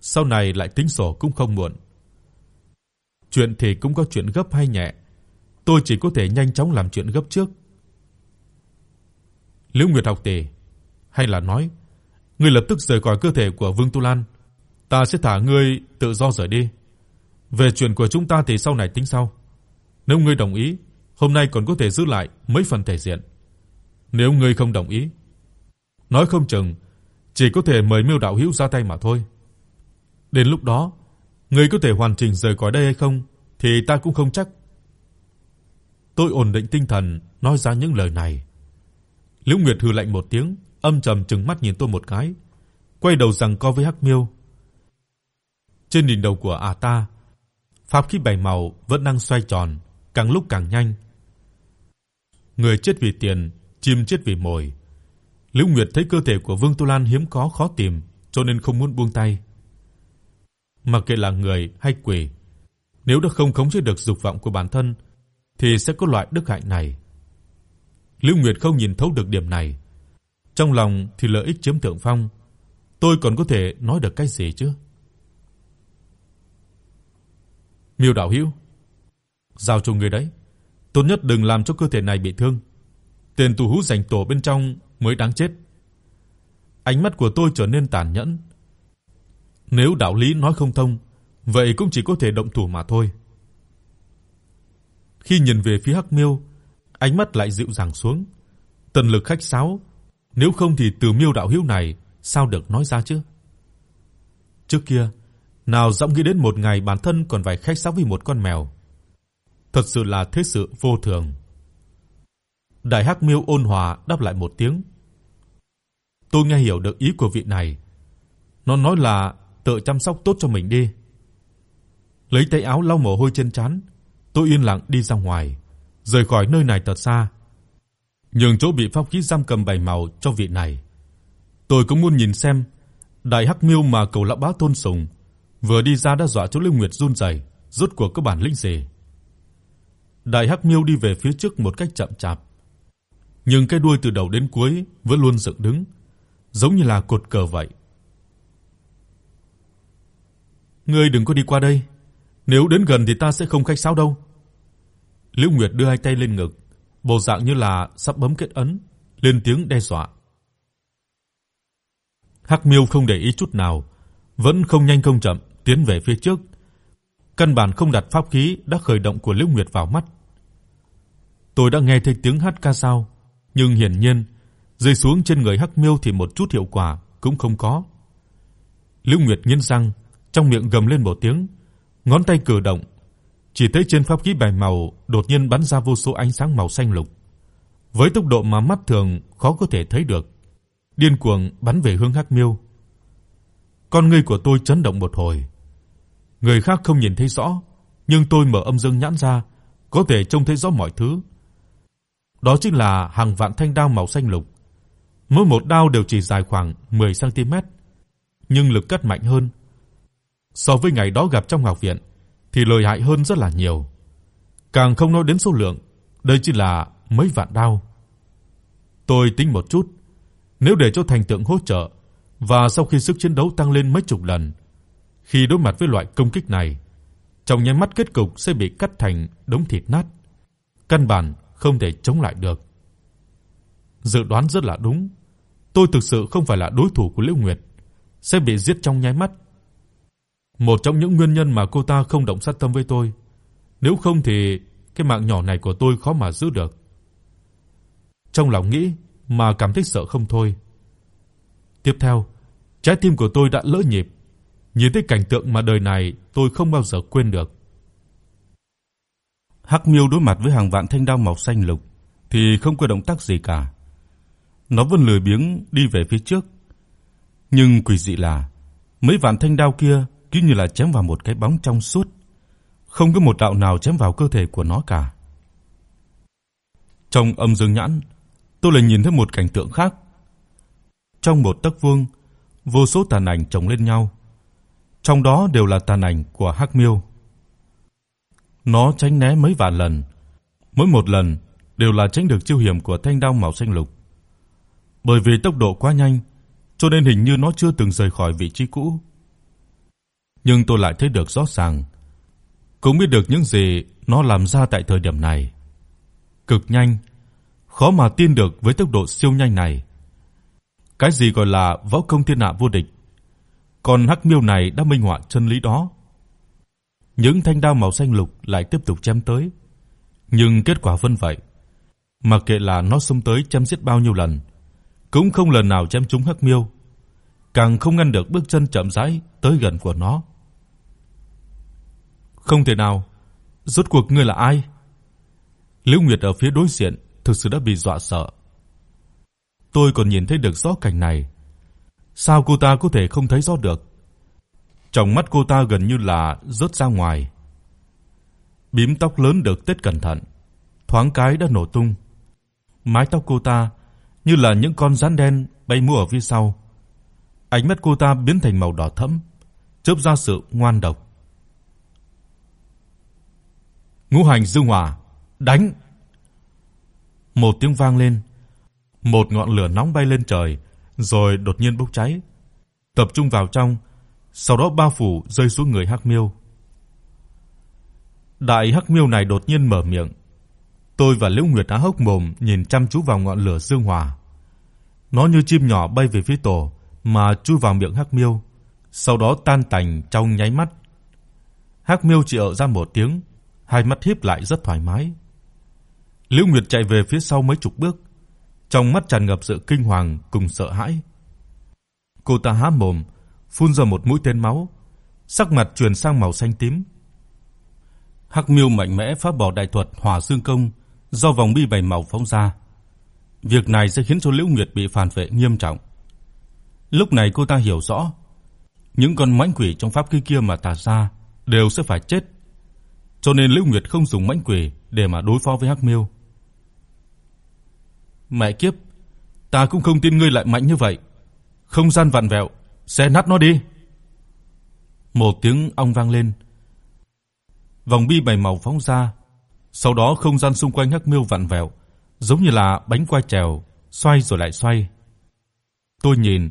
sau này lại tính sổ cũng không muộn. Chuyện thì cũng có chuyện gấp hay nhẹ, tôi chỉ có thể nhanh chóng làm chuyện gấp trước. lưu Nguyệt học tỷ, hay là nói, ngươi lập tức rời khỏi cơ thể của Vương Tu Lan, ta sẽ thả ngươi tự do rời đi. Về chuyện của chúng ta thì sau này tính sau. Nếu ngươi đồng ý, hôm nay còn có thể giữ lại mấy phần thể diện. Nếu ngươi không đồng ý, nói không chừng chỉ có thể mời Miêu đạo hữu ra tay mà thôi. Đến lúc đó, ngươi có thể hoàn chỉnh rời khỏi đây hay không thì ta cũng không chắc. Tôi ổn định tinh thần nói ra những lời này. Liễu Nguyệt hừ lạnh một tiếng, âm trầm trừng mắt nhìn tôi một cái, quay đầu rằng co với Hắc Miêu. Trên đỉnh đầu của A ta, pháp khí bảy màu vẫn đang xoay tròn, càng lúc càng nhanh. Người chết vì tiền, chim chết vì mồi. Lữ Nguyệt thấy cơ thể của Vương Tu Lan hiếm có khó tìm, cho nên không muốn buông tay. Mặc kệ là người hay quỷ, nếu đã không khống chế được dục vọng của bản thân thì sẽ có loại đức hạnh này. Lữ Nguyệt không nhìn thấu được điểm này. Trong lòng thì lợi ích chiếm thượng phong, tôi còn có thể nói được cái gì chứ? Miêu đạo hữu, giao cho người đấy, tốt nhất đừng làm cho cơ thể này bị thương. Tên tù hú rảnh tổ bên trong mới đáng chết. Ánh mắt của tôi trở nên tàn nhẫn. Nếu đạo lý nói không thông, vậy cũng chỉ có thể động thủ mà thôi. Khi nhìn về phía Hắc Miêu, ánh mắt lại dịu dàng xuống. Tần lực khách sáo, nếu không thì từ Miêu đạo hữu này sao được nói ra chứ? Trước kia, nào dám nghĩ đến một ngày bản thân còn phải khách sáo với một con mèo. Thật sự là thế sự vô thường. Đại Hắc Miêu ôn hòa đáp lại một tiếng. Tôi nghe hiểu được ý của vị này. Nó nói là tự chăm sóc tốt cho mình đi. Lấy tay áo lau mồ hôi trên trán, tôi yên lặng đi ra ngoài, rời khỏi nơi này thật xa. Nhường chỗ bị pháp khí giam cầm bảy màu cho vị này. Tôi cũng muốn nhìn xem đại hắc miêu mà cầu lão bá tôn sùng vừa đi ra đã dọa chú Lưu Nguyệt run rẩy, rốt cuộc có bản lĩnh gì. Đại hắc miêu đi về phía trước một cách chậm chạp, nhưng cái đuôi từ đầu đến cuối vẫn luôn dựng đứng, giống như là cột cờ vậy. Ngươi đừng có đi qua đây, nếu đến gần thì ta sẽ không khách sáo đâu. lưu Nguyệt đưa hai tay lên ngực, bộ dạng như là sắp bấm kết ấn, lên tiếng đe dọa. Hắc Miêu không để ý chút nào, vẫn không nhanh không chậm tiến về phía trước. Căn bản không đặt pháp khí đã khởi động của Liễu Nguyệt vào mắt. Tôi đã nghe thấy tiếng hát ca dao, nhưng hiển nhiên rơi xuống trên người Hắc Miêu thì một chút hiệu quả cũng không có. Liễu Nguyệt nghiến răng, trong miệng gầm lên một tiếng, ngón tay cử động, chỉ thấy trên pháp khí bảy màu đột nhiên bắn ra vô số ánh sáng màu xanh lục, với tốc độ mà mắt thường khó có thể thấy được, điên cuồng bắn về hướng Hắc Miêu. Con ngươi của tôi chấn động một hồi. Người khác không nhìn thấy rõ, nhưng tôi mở âm dương nhãn ra, có thể trông thấy rõ mọi thứ. Đó chính là hàng vạn thanh đao màu xanh lục. Mỗi một đao đều chỉ dài khoảng 10 cm, nhưng lực cắt mạnh hơn, so với ngày đó gặp trong học viện thì lợi hại hơn rất là nhiều. Càng không nói đến số lượng, đây chỉ là mấy vạn đao. Tôi tính một chút, nếu để cho thành tượng hỗ trợ và sau khi sức chiến đấu tăng lên mấy chục lần, khi đối mặt với loại công kích này, trong nháy mắt kết cục sẽ bị cắt thành đống thịt nát, căn bản không thể chống lại được. Dự đoán rất là đúng, tôi thực sự không phải là đối thủ của Liễu Nguyệt, sẽ bị giết trong nháy mắt một trong những nguyên nhân mà cô ta không động sát tâm với tôi. Nếu không thì cái mạng nhỏ này của tôi khó mà giữ được. Trong lòng nghĩ mà cảm thấy sợ không thôi. Tiếp theo, trái tim của tôi đã lỡ nhịp, nhìn thấy cảnh tượng mà đời này tôi không bao giờ quên được. Hắc Miêu đối mặt với hàng vạn thanh đao màu xanh lục thì không có động tác gì cả. Nó vẫn lười biếng đi về phía trước. Nhưng quỷ dị là mấy vạn thanh đao kia cứ như là chém vào một cái bóng trong suốt, không có một đạo nào chém vào cơ thể của nó cả. Trong âm dương nhãn, tôi lại nhìn thấy một cảnh tượng khác. Trong một tấc vuông, vô số tàn ảnh chồng lên nhau. Trong đó đều là tàn ảnh của Hắc Miêu. Nó tránh né mấy vạn lần, mỗi một lần đều là tránh được chiêu hiểm của thanh đao màu xanh lục. Bởi vì tốc độ quá nhanh, cho nên hình như nó chưa từng rời khỏi vị trí cũ nhưng tôi lại thấy được rõ ràng, cũng biết được những gì nó làm ra tại thời điểm này. Cực nhanh, khó mà tin được với tốc độ siêu nhanh này. Cái gì gọi là võ công thiên hạ vô địch? Còn Hắc Miêu này đã minh họa chân lý đó. Những thanh đao màu xanh lục lại tiếp tục chém tới, nhưng kết quả vẫn vậy. Mặc kệ là nó xông tới chém giết bao nhiêu lần, cũng không lần nào chém trúng Hắc Miêu càng không ngăn được bước chân chậm rãi tới gần của nó. Không thể nào, rốt cuộc ngươi là ai? Liễu Nguyệt ở phía đối diện thực sự đã bị dọa sợ. Tôi còn nhìn thấy được rõ cảnh này. Sao cô ta có thể không thấy rõ được? Trong mắt cô ta gần như là rớt ra ngoài. Bím tóc lớn được tết cẩn thận, thoáng cái đã nổ tung. Mái tóc cô ta như là những con rắn đen bay múa ở phía sau. Ánh mắt cô ta biến thành màu đỏ thẫm, chớp ra sự ngoan độc. Ngũ hành dương hỏa, đánh. Một tiếng vang lên, một ngọn lửa nóng bay lên trời, rồi đột nhiên bốc cháy, tập trung vào trong, sau đó bao phủ rơi xuống người Hắc Miêu. Đại Hắc Miêu này đột nhiên mở miệng. Tôi và Liễu Nguyệt há hốc mồm nhìn chăm chú vào ngọn lửa dương hỏa. Nó như chim nhỏ bay về phía tổ mà chui vào miệng Hắc Miêu, sau đó tan tành trong nháy mắt. Hắc Miêu chỉ ở ra một tiếng, hai mắt híp lại rất thoải mái. Liễu Nguyệt chạy về phía sau mấy chục bước, trong mắt tràn ngập sự kinh hoàng cùng sợ hãi. Cô ta há mồm, phun ra một mũi tên máu, sắc mặt chuyển sang màu xanh tím. Hắc Miêu mạnh mẽ phá bỏ đại thuật Hỏa Dương công do vòng bi bảy màu phóng ra. Việc này sẽ khiến cho Liễu Nguyệt bị phản vệ nghiêm trọng. Lúc này cô ta hiểu rõ, những con mãnh quỷ trong pháp khí kia mà tả ra đều sẽ phải chết. Cho nên Liễu Nguyệt không dùng mãnh quỷ để mà đối phó với Hắc Miêu. Mẹ kiếp, ta cũng không tin ngươi lại mạnh như vậy. Không gian vặn vẹo, xé nát nó đi. Một tiếng ong vang lên. Vòng bi bảy màu phóng ra, sau đó không gian xung quanh Hắc Miêu vặn vẹo, giống như là bánh quay trèo, xoay rồi lại xoay. Tôi nhìn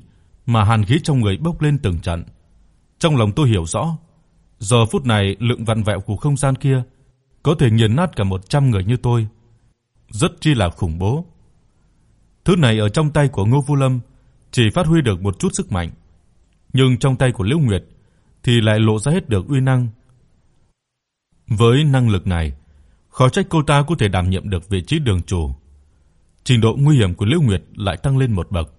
mà hàn khí trong người bốc lên từng trận. Trong lòng tôi hiểu rõ, giờ phút này lượng vặn vẹo của không gian kia có thể nghiền nát cả 100 người như tôi. Rất chi là khủng bố. Thứ này ở trong tay của Ngô Vu Lâm chỉ phát huy được một chút sức mạnh, nhưng trong tay của Liễu Nguyệt thì lại lộ ra hết được uy năng. Với năng lực này, khó trách cô ta có thể đảm nhiệm được vị trí đường chủ. Trình độ nguy hiểm của Liễu Nguyệt lại tăng lên một bậc.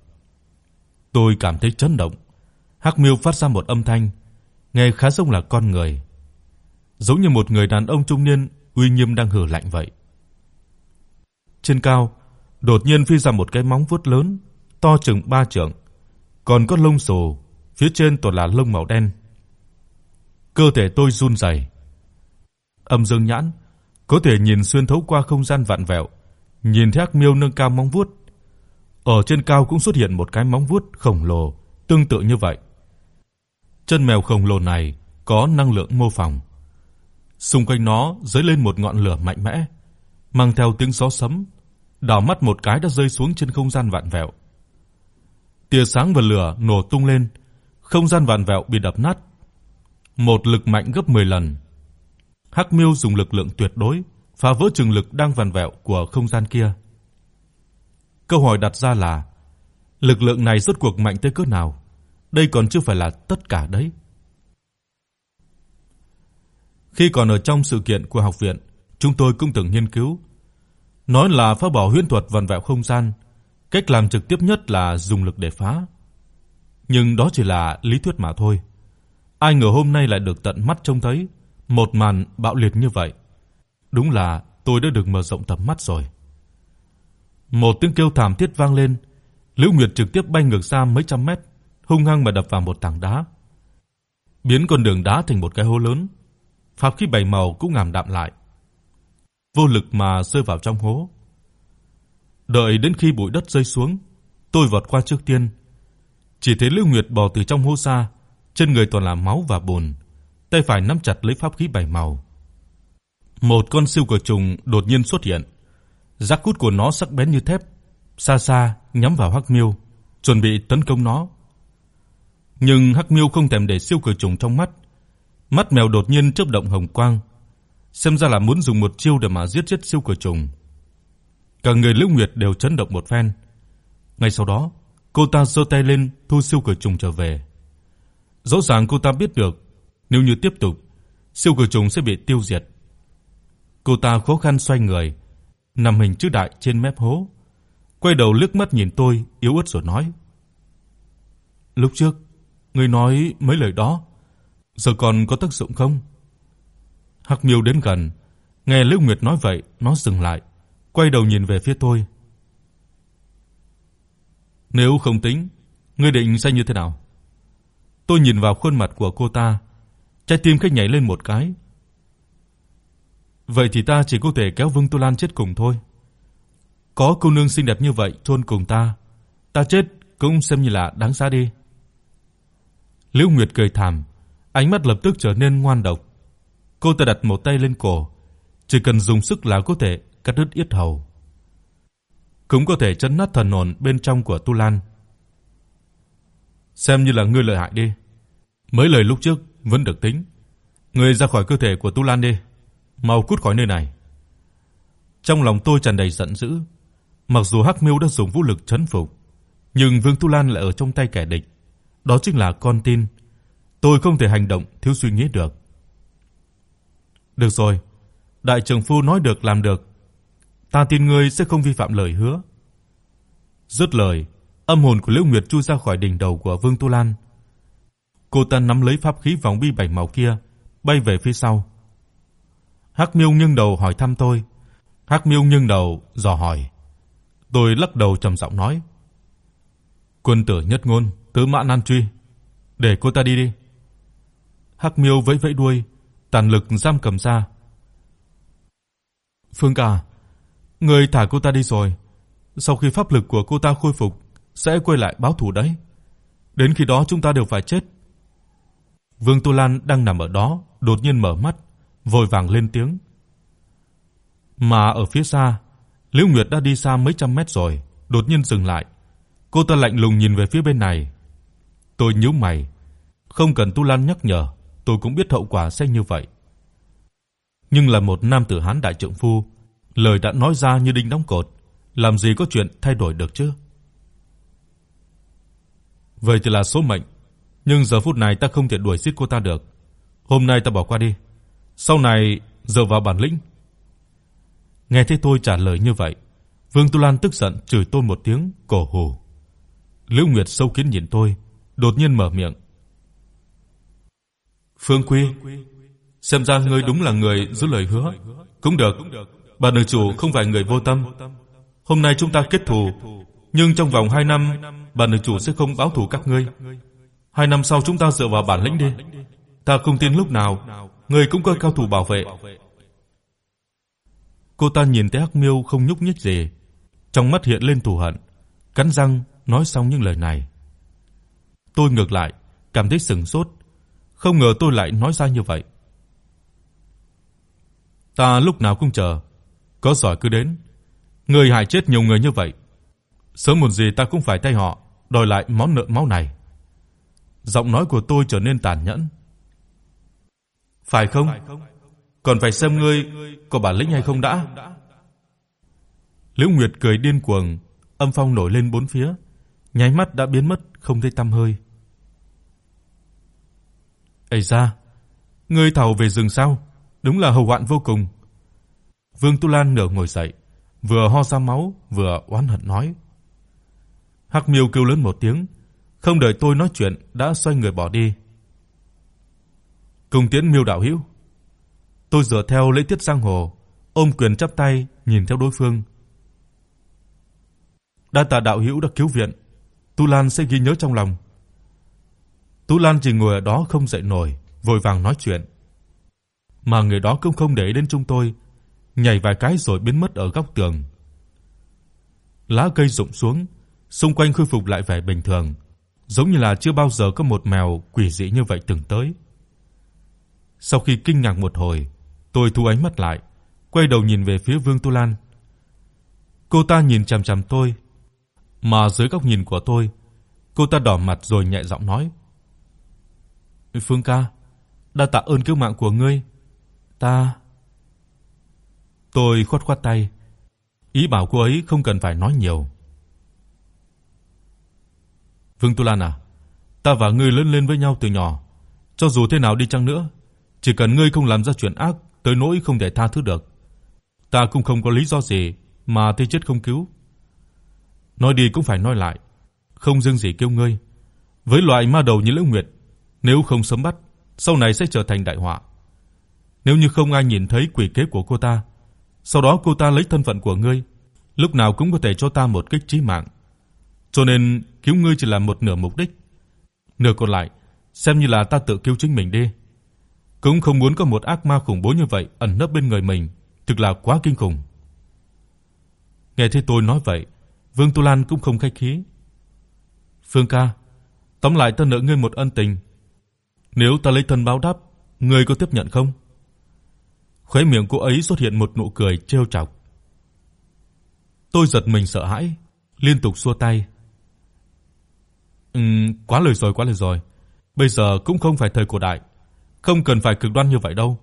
Tôi cảm thấy chấn động. Hắc Miêu phát ra một âm thanh, nghe khá giống là con người, giống như một người đàn ông trung niên uy nghiêm đang hừ lạnh vậy. Trên cao, đột nhiên phi ra một cái móng vuốt lớn, to chừng ba trượng, còn có lông xù, phía trên toàn là lông màu đen. Cơ thể tôi run rẩy. Âm Dương Nhãn có thể nhìn xuyên thấu qua không gian vặn vẹo, nhìn thấy Hắc Miêu nâng cao móng vuốt. Ở trên cao cũng xuất hiện một cái móng vuốt khổng lồ tương tự như vậy. Chân mèo khổng lồ này có năng lượng mô phỏng. Xung quanh nó dấy lên một ngọn lửa mạnh mẽ, mang theo tiếng gió sấm đảo mắt một cái đã rơi xuống trên không gian vạn vẹo. Tia sáng và lửa nổ tung lên, không gian vạn vẹo bị đập nát. Một lực mạnh gấp 10 lần. Hắc Miêu dùng lực lượng tuyệt đối phá vỡ trường lực đang vặn vẹo của không gian kia. Câu hỏi đặt ra là lực lượng này rốt cuộc mạnh tới cỡ nào? Đây còn chưa phải là tất cả đấy. Khi còn ở trong sự kiện của học viện, chúng tôi cũng từng nghiên cứu nói là phá bỏ huyễn thuật vặn vẹo không gian, cách làm trực tiếp nhất là dùng lực để phá. Nhưng đó chỉ là lý thuyết mà thôi. Ai ngờ hôm nay lại được tận mắt trông thấy một màn bạo liệt như vậy. Đúng là tôi đã được mở rộng tầm mắt rồi. Một tiếng kêu thảm thiết vang lên, lưu Nguyệt trực tiếp bay ngược xa mấy trăm mét, hung hăng mà đập vào một tảng đá, biến con đường đá thành một cái hố lớn. Pháp khí bảy màu cũng ngảm đạm lại vô lực mà rơi vào trong hố. Đợi đến khi bụi đất rơi xuống, tôi vọt qua trước tiên. Chỉ thấy Lưu Nguyệt bò từ trong hố ra, trên người toàn là máu và bùn, tay phải nắm chặt lấy pháp khí bảy màu. Một con siêu cờ trùng đột nhiên xuất hiện. Rác cút của nó sắc bén như thép, xa xa nhắm vào Hắc Miêu, chuẩn bị tấn công nó. Nhưng Hắc Miêu không thèm để siêu cử trùng trong mắt, mắt mèo đột nhiên chớp động hồng quang, xem ra là muốn dùng một chiêu để mà giết chết siêu cử trùng. Cả người Lục Nguyệt đều chấn động một phen. Ngay sau đó, cô ta giơ tay lên thu siêu cử trùng trở về. Rõ ràng cô ta biết được, nếu như tiếp tục, siêu cử trùng sẽ bị tiêu diệt. Cô ta khó khăn xoay người, nằm hình chữ đại trên mép hố, quay đầu liếc mắt nhìn tôi, yếu ớt rồi nói: "Lúc trước Ngươi nói mấy lời đó giờ còn có tác dụng không? Hắc Miêu đến gần, nghe Lưu Nguyệt nói vậy, nó dừng lại, quay đầu nhìn về phía tôi. Nếu không tính, ngươi định sẽ như thế nào? Tôi nhìn vào khuôn mặt của cô ta, trái tim khẽ nhảy lên một cái. Vậy thì ta chỉ có thể kéo Vương Tu Lan chết cùng thôi. Có cô nương xinh đẹp như vậy chôn cùng ta, ta chết cũng xem như là đáng giá đi. Lưu Nguyệt cười thảm, ánh mắt lập tức trở nên ngoan độc. Cô ta đặt một tay lên cổ, chỉ cần dùng sức là có thể cắt đứt yết hầu. Cũng có thể chấn nát thần hồn bên trong của Tu Lan. Xem như là ngươi lợi hại đi. Mấy lời lúc trước vẫn được tính. Ngươi ra khỏi cơ thể của Tu Lan đi, mau cút khỏi nơi này. Trong lòng tôi tràn đầy giận dữ, mặc dù Hắc Miêu đã dùng vũ lực trấn phục, nhưng Vương Tu Lan lại ở trong tay kẻ địch, đó chính là con tin. Tôi không thể hành động thiếu suy nghĩ được. Được rồi, đại trưởng phu nói được làm được. Ta tin ngươi sẽ không vi phạm lời hứa. Dứt lời, âm hồn của Liễu Nguyệt chui ra khỏi đỉnh đầu của Vương Tu Lan. Cô ta nắm lấy pháp khí vòng bi bảy màu kia, bay về phía sau. Hắc Miêu nghiêng đầu hỏi thăm tôi. Hắc Miêu nghiêng đầu dò hỏi. Tôi lắc đầu trầm giọng nói: "Quân tử nhất ngôn, tứ mã nan truy, để cô ta đi đi." Hắc Miêu vẫy vẫy đuôi, tàn lực giam cầm ra. "Phương ca, người thả cô ta đi rồi, sau khi pháp lực của cô ta khôi phục sẽ quay lại báo thù đấy. Đến khi đó chúng ta đều phải chết." Vương Tô Lan đang nằm ở đó, đột nhiên mở mắt, vội vàng lên tiếng. Mà ở phía xa, Liễu Nguyệt đã đi xa mấy trăm mét rồi, đột nhiên dừng lại. Cô ta lạnh lùng nhìn về phía bên này. Tôi nhíu mày, không cần Tu Lan nhắc nhở, tôi cũng biết hậu quả sẽ như vậy. Nhưng là một nam tử hán đại trượng phu, lời đã nói ra như đinh đóng cột, làm gì có chuyện thay đổi được chứ? Vậy thì là số mệnh, nhưng giờ phút này ta không thể đuổi giết cô ta được. Hôm nay ta bỏ qua đi, sau này dựa vào bản lĩnh. Nghe thấy tôi trả lời như vậy, Vương Tu Lan tức giận chửi tôi một tiếng cổ hủ. Lưu Nguyệt sâu kín nhìn tôi, đột nhiên mở miệng. "Phương Quy, xem ra ngươi đúng là người giữ lời hứa. Cũng được, bà nữ chủ không phải người vô tâm. Hôm nay chúng ta kết thù, nhưng trong vòng 2 năm, bà nữ chủ sẽ không báo thù các ngươi. 2 năm sau chúng ta dựa vào bản lĩnh đi. Ta không tin lúc nào người cũng có cao thủ bảo vệ." Cô ta nhìn thấy Hắc Miêu không nhúc nhích gì, trong mắt hiện lên thù hận, cắn răng nói xong những lời này. Tôi ngược lại, cảm thấy sững sốt, không ngờ tôi lại nói ra như vậy. Ta lúc nào cũng chờ, có giỏi cứ đến. Người hại chết nhiều người như vậy, sớm muộn gì ta cũng phải thay họ đòi lại món nợ máu này. Giọng nói của tôi trở nên tàn nhẫn. Phải không? Còn phải xem ngươi có bản lĩnh hay không đã. Liễu Nguyệt cười điên cuồng, âm phong nổi lên bốn phía, nháy mắt đã biến mất không thấy tăm hơi. "Ây da, ngươi thảo về rừng sao? Đúng là hầu hoạn vô cùng." Vương Tu Lan nửa ngồi dậy, vừa ho ra máu, vừa oán hận nói. Hắc Miêu kêu lớn một tiếng, không đợi tôi nói chuyện đã xoay người bỏ đi. Cùng Tiễn Miêu đạo hữu. Tôi dựa theo lễ tiết giang hồ, ôm quyền chắp tay nhìn theo đối phương. Đa tạ đạo hữu đã cứu viện, Tu Lan sẽ ghi nhớ trong lòng. Tu Lan chỉ ngồi ở đó không dậy nổi, vội vàng nói chuyện. Mà người đó cũng không để ý đến chúng tôi, nhảy vài cái rồi biến mất ở góc tường. Lá cây rụng xuống, xung quanh khôi phục lại vẻ bình thường, giống như là chưa bao giờ có một mèo quỷ dị như vậy từng tới. Sau khi kinh ngạc một hồi, tôi thu ánh mắt lại, quay đầu nhìn về phía Vương Tu Lan. Cô ta nhìn chằm chằm tôi, mà dưới góc nhìn của tôi, cô ta đỏ mặt rồi nhẹ giọng nói: "Phương ca, đa tạ ơn cứu mạng của ngươi. Ta" Tôi khoát khoát tay, ý bảo cô ấy không cần phải nói nhiều. Vương Tu Lan à, ta và ngươi lớn lên với nhau từ nhỏ, cho dù thế nào đi chăng nữa, chỉ cần ngươi không làm ra chuyện ác tới nỗi không thể tha thứ được, ta cũng không có lý do gì mà thấy chết không cứu. Nói đi cũng phải nói lại, không riêng gì kêu ngươi, Với loại ma đầu như Lữ Nguyệt, nếu không sớm bắt, sau này sẽ trở thành đại họa. Nếu như không ai nhìn thấy quỷ kế của cô ta, sau đó cô ta lấy thân phận của ngươi, lúc nào cũng có thể cho ta một kích chí mạng. Cho nên cứu ngươi chỉ là một nửa mục đích, nửa còn lại xem như là ta tự cứu chính mình đi. Cũng không muốn có một ác ma khủng bố như vậy ẩn nấp bên người mình, thực là quá kinh khủng. Nghe thấy tôi nói vậy, Vương Tu Lan cũng không khách khí. "Phương ca, tóm lại ta nợ ngươi một ân tình. Nếu ta lấy thân báo đáp, ngươi có tiếp nhận không?" Khóe miệng cô ấy xuất hiện một nụ cười trêu chọc. Tôi giật mình sợ hãi, liên tục xua tay. "Ừm, quá lời rồi, quá lời rồi. Bây giờ cũng không phải thời cổ đại, không cần phải cực đoan như vậy đâu."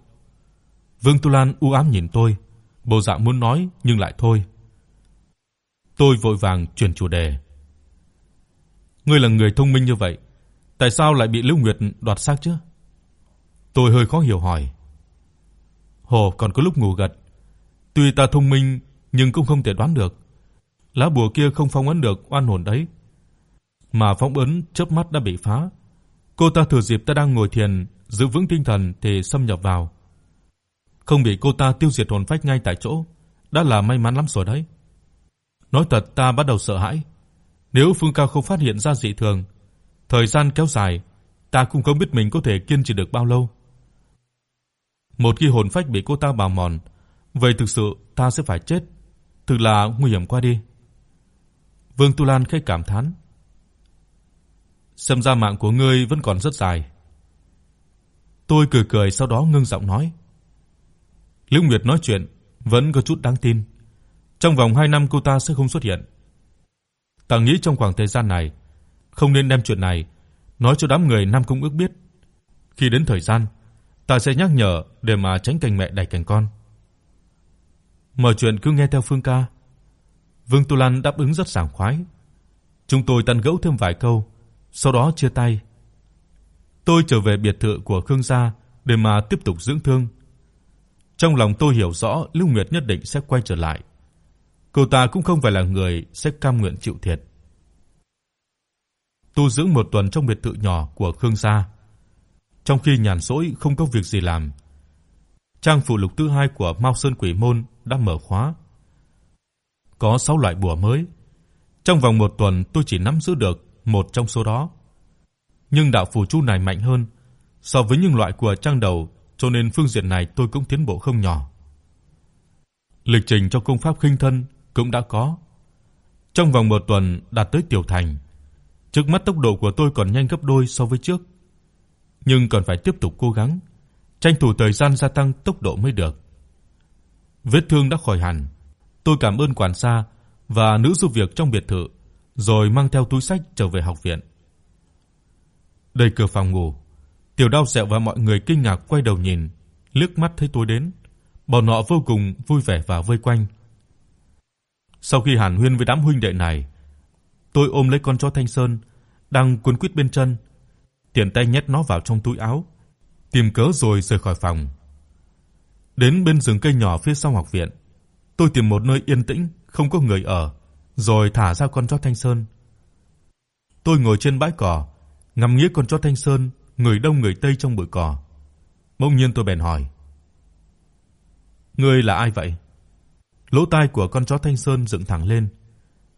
Vương Tu Lan u ám nhìn tôi, bộ dạng muốn nói nhưng lại thôi. Tôi vội vàng chuyển chủ đề. Ngươi là người thông minh như vậy, tại sao lại bị Lưu Nguyệt đoạt xác chứ? Tôi hơi khó hiểu hỏi. Hồ còn có lúc ngủ gật, tuy ta thông minh nhưng cũng không thể đoán được. Lá bùa kia không phong ấn được oan hồn đấy, mà phong ấn chớp mắt đã bị phá. Cô ta thừa dịp ta đang ngồi thiền, giữ vững tinh thần thì xâm nhập vào. Không bị cô ta tiêu diệt hồn phách ngay tại chỗ, đã là may mắn lắm rồi đấy. Nói thật ta bắt đầu sợ hãi. Nếu Phương Cao không phát hiện ra dị thường, thời gian kéo dài, ta cũng không biết mình có thể kiên trì được bao lâu. Một khi hồn phách bị cô ta bào mòn, vậy thực sự ta sẽ phải chết, thực là nguy hiểm quá đi. Vương Tu Lan khẽ cảm thán. Xem ra mạng của ngươi vẫn còn rất dài. Tôi cười cười sau đó ngưng giọng nói. Lưu Nguyệt nói chuyện vẫn có chút đáng tin. Trong vòng 2 năm cô ta sẽ không xuất hiện. Ta nghĩ trong khoảng thời gian này không nên đem chuyện này nói cho đám người Nam Cung ước biết. Khi đến thời gian, ta sẽ nhắc nhở để mà tránh cành mẹ đẩy cành con. Mọi chuyện cứ nghe theo Phương ca. Vương Tu Lan đáp ứng rất sảng khoái. Chúng tôi tán gẫu thêm vài câu, sau đó chia tay. Tôi trở về biệt thự của Khương gia để mà tiếp tục dưỡng thương. Trong lòng tôi hiểu rõ Lưu Nguyệt nhất định sẽ quay trở lại. Cô ta cũng không phải là người sẽ cam nguyện chịu thiệt. Tu dưỡng một tuần trong biệt thự nhỏ của Khương gia. Trong khi nhàn rỗi không có việc gì làm, trang phụ lục thứ hai của Mao Sơn Quỷ môn đã mở khóa. Có 6 loại bùa mới. Trong vòng một tuần tôi chỉ nắm giữ được một trong số đó. Nhưng đạo phù chu này mạnh hơn so với những loại của trang đầu, cho nên phương diện này tôi cũng tiến bộ không nhỏ. Lịch trình cho công pháp khinh thân cũng đã có. Trong vòng một tuần đạt tới tiểu thành. Trước mắt tốc độ của tôi còn nhanh gấp đôi so với trước, nhưng còn phải tiếp tục cố gắng, tranh thủ thời gian gia tăng tốc độ mới được. Vết thương đã khỏi hẳn, tôi cảm ơn quản gia và nữ giúp việc trong biệt thự, rồi mang theo túi sách trở về học viện. Đẩy cửa phòng ngủ, Tiểu Đao Sẹo và mọi người kinh ngạc quay đầu nhìn, liếc mắt thấy tôi đến, bọn họ vô cùng vui vẻ và vây quanh. Sau khi Hàn Huyên với đám huynh đệ này, tôi ôm lấy con chó Thanh Sơn đang cuốn quýt bên chân, tiện tay nhét nó vào trong túi áo, tìm cớ rồi rời khỏi phòng. Đến bên rừng cây nhỏ phía sau học viện, tôi tìm một nơi yên tĩnh, không có người ở, rồi thả ra con chó Thanh Sơn. Tôi ngồi trên bãi cỏ, ngắm nghía con chó Thanh Sơn, người đông người tây trong bụi cỏ. Bỗng nhiên tôi bèn hỏi: "Ngươi là ai vậy?" Lỗ tai của con chó Thanh Sơn dựng thẳng lên.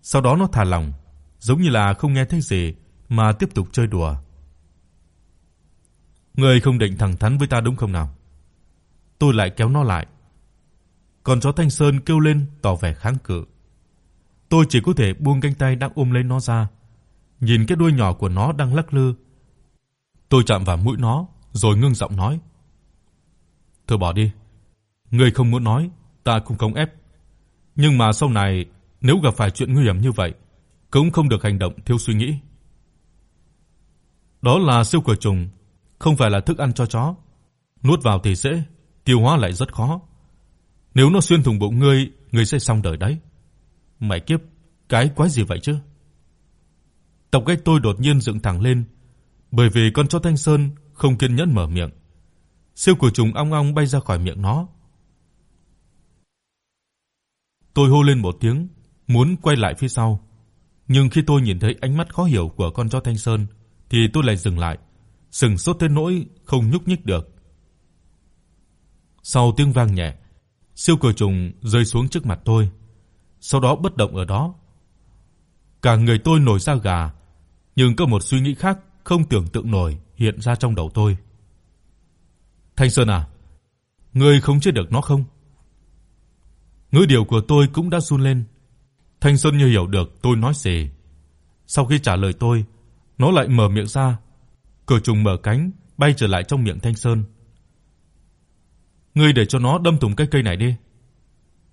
Sau đó nó thả lỏng, giống như là không nghe thấy gì mà tiếp tục chơi đùa. Ngươi không định thẳng thắn với ta đúng không nào? Tôi lại kéo nó lại. Con chó Thanh Sơn kêu lên tỏ vẻ kháng cự. Tôi chỉ có thể buông cánh tay đang ôm lấy nó ra, nhìn cái đuôi nhỏ của nó đang lắc lư. Tôi chạm vào mũi nó rồi ngưng giọng nói: "Thôi bỏ đi. Ngươi không muốn nói, ta cũng không ép. Nhưng mà sau này nếu gặp phải chuyện nguy hiểm như vậy, cũng không được hành động thiếu suy nghĩ. Đó là siêu cửa trùng, không phải là thức ăn cho chó. Nuốt vào thì dễ, tiêu hóa lại rất khó. Nếu nó xuyên thủng bụng ngươi, ngươi sẽ xong đời đấy. Mẹ kiếp, cái quái gì vậy chứ? Tộc gáy tôi đột nhiên dựng thẳng lên, bởi vì con chó Thanh Sơn không kiên nhẫn mở miệng. Siêu cửa trùng ong ong bay ra khỏi miệng nó, Tôi hô lên một tiếng, muốn quay lại phía sau, nhưng khi tôi nhìn thấy ánh mắt khó hiểu của con chó Thanh Sơn, thì tôi lại dừng lại, sừng sốt tới nỗi không nhúc nhích được. Sau tiếng vang nhẹ, siêu cửa trùng rơi xuống trước mặt tôi, sau đó bất động ở đó. Cả người tôi nổi da gà, nhưng có một suy nghĩ khác không tưởng tượng nổi hiện ra trong đầu tôi. Thanh Sơn à, ngươi không chết được nó không? Ngữ điệu của tôi cũng đã run lên. Thanh Sơn như hiểu được tôi nói gì. Sau khi trả lời tôi, nó lại mở miệng ra, cờ trùng mở cánh bay trở lại trong miệng Thanh Sơn. Ngươi để cho nó đâm thủng cái cây này đi.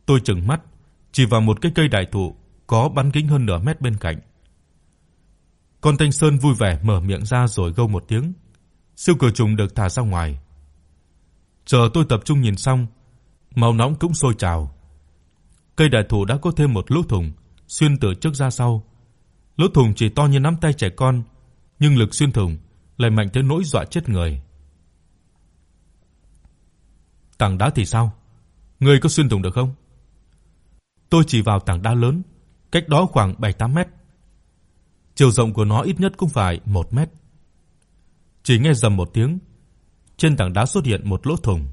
Tôi trừng mắt, chỉ vào một cái cây đại thụ có bán kính hơn nửa mét bên cạnh. Con Thanh Sơn vui vẻ mở miệng ra rồi gâu một tiếng. Siêu cửa trùng được thả ra ngoài. Chờ tôi tập trung nhìn xong, màu nóng cũng sôi trào. Cây đại thụ đã có thêm một lỗ thủng xuyên từ trước ra sau. Lỗ thủng chỉ to như nắm tay trẻ con, nhưng lực xuyên thủng lại mạnh tới nỗi dọa chết người. Tảng đá thì sao? Ngươi có xuyên thủng được không? Tôi chỉ vào tảng đá lớn, cách đó khoảng 7-8 mét. Chiều rộng của nó ít nhất cũng phải 1 mét. Chỉ nghe rầm một tiếng, trên tảng đá xuất hiện một lỗ thủng.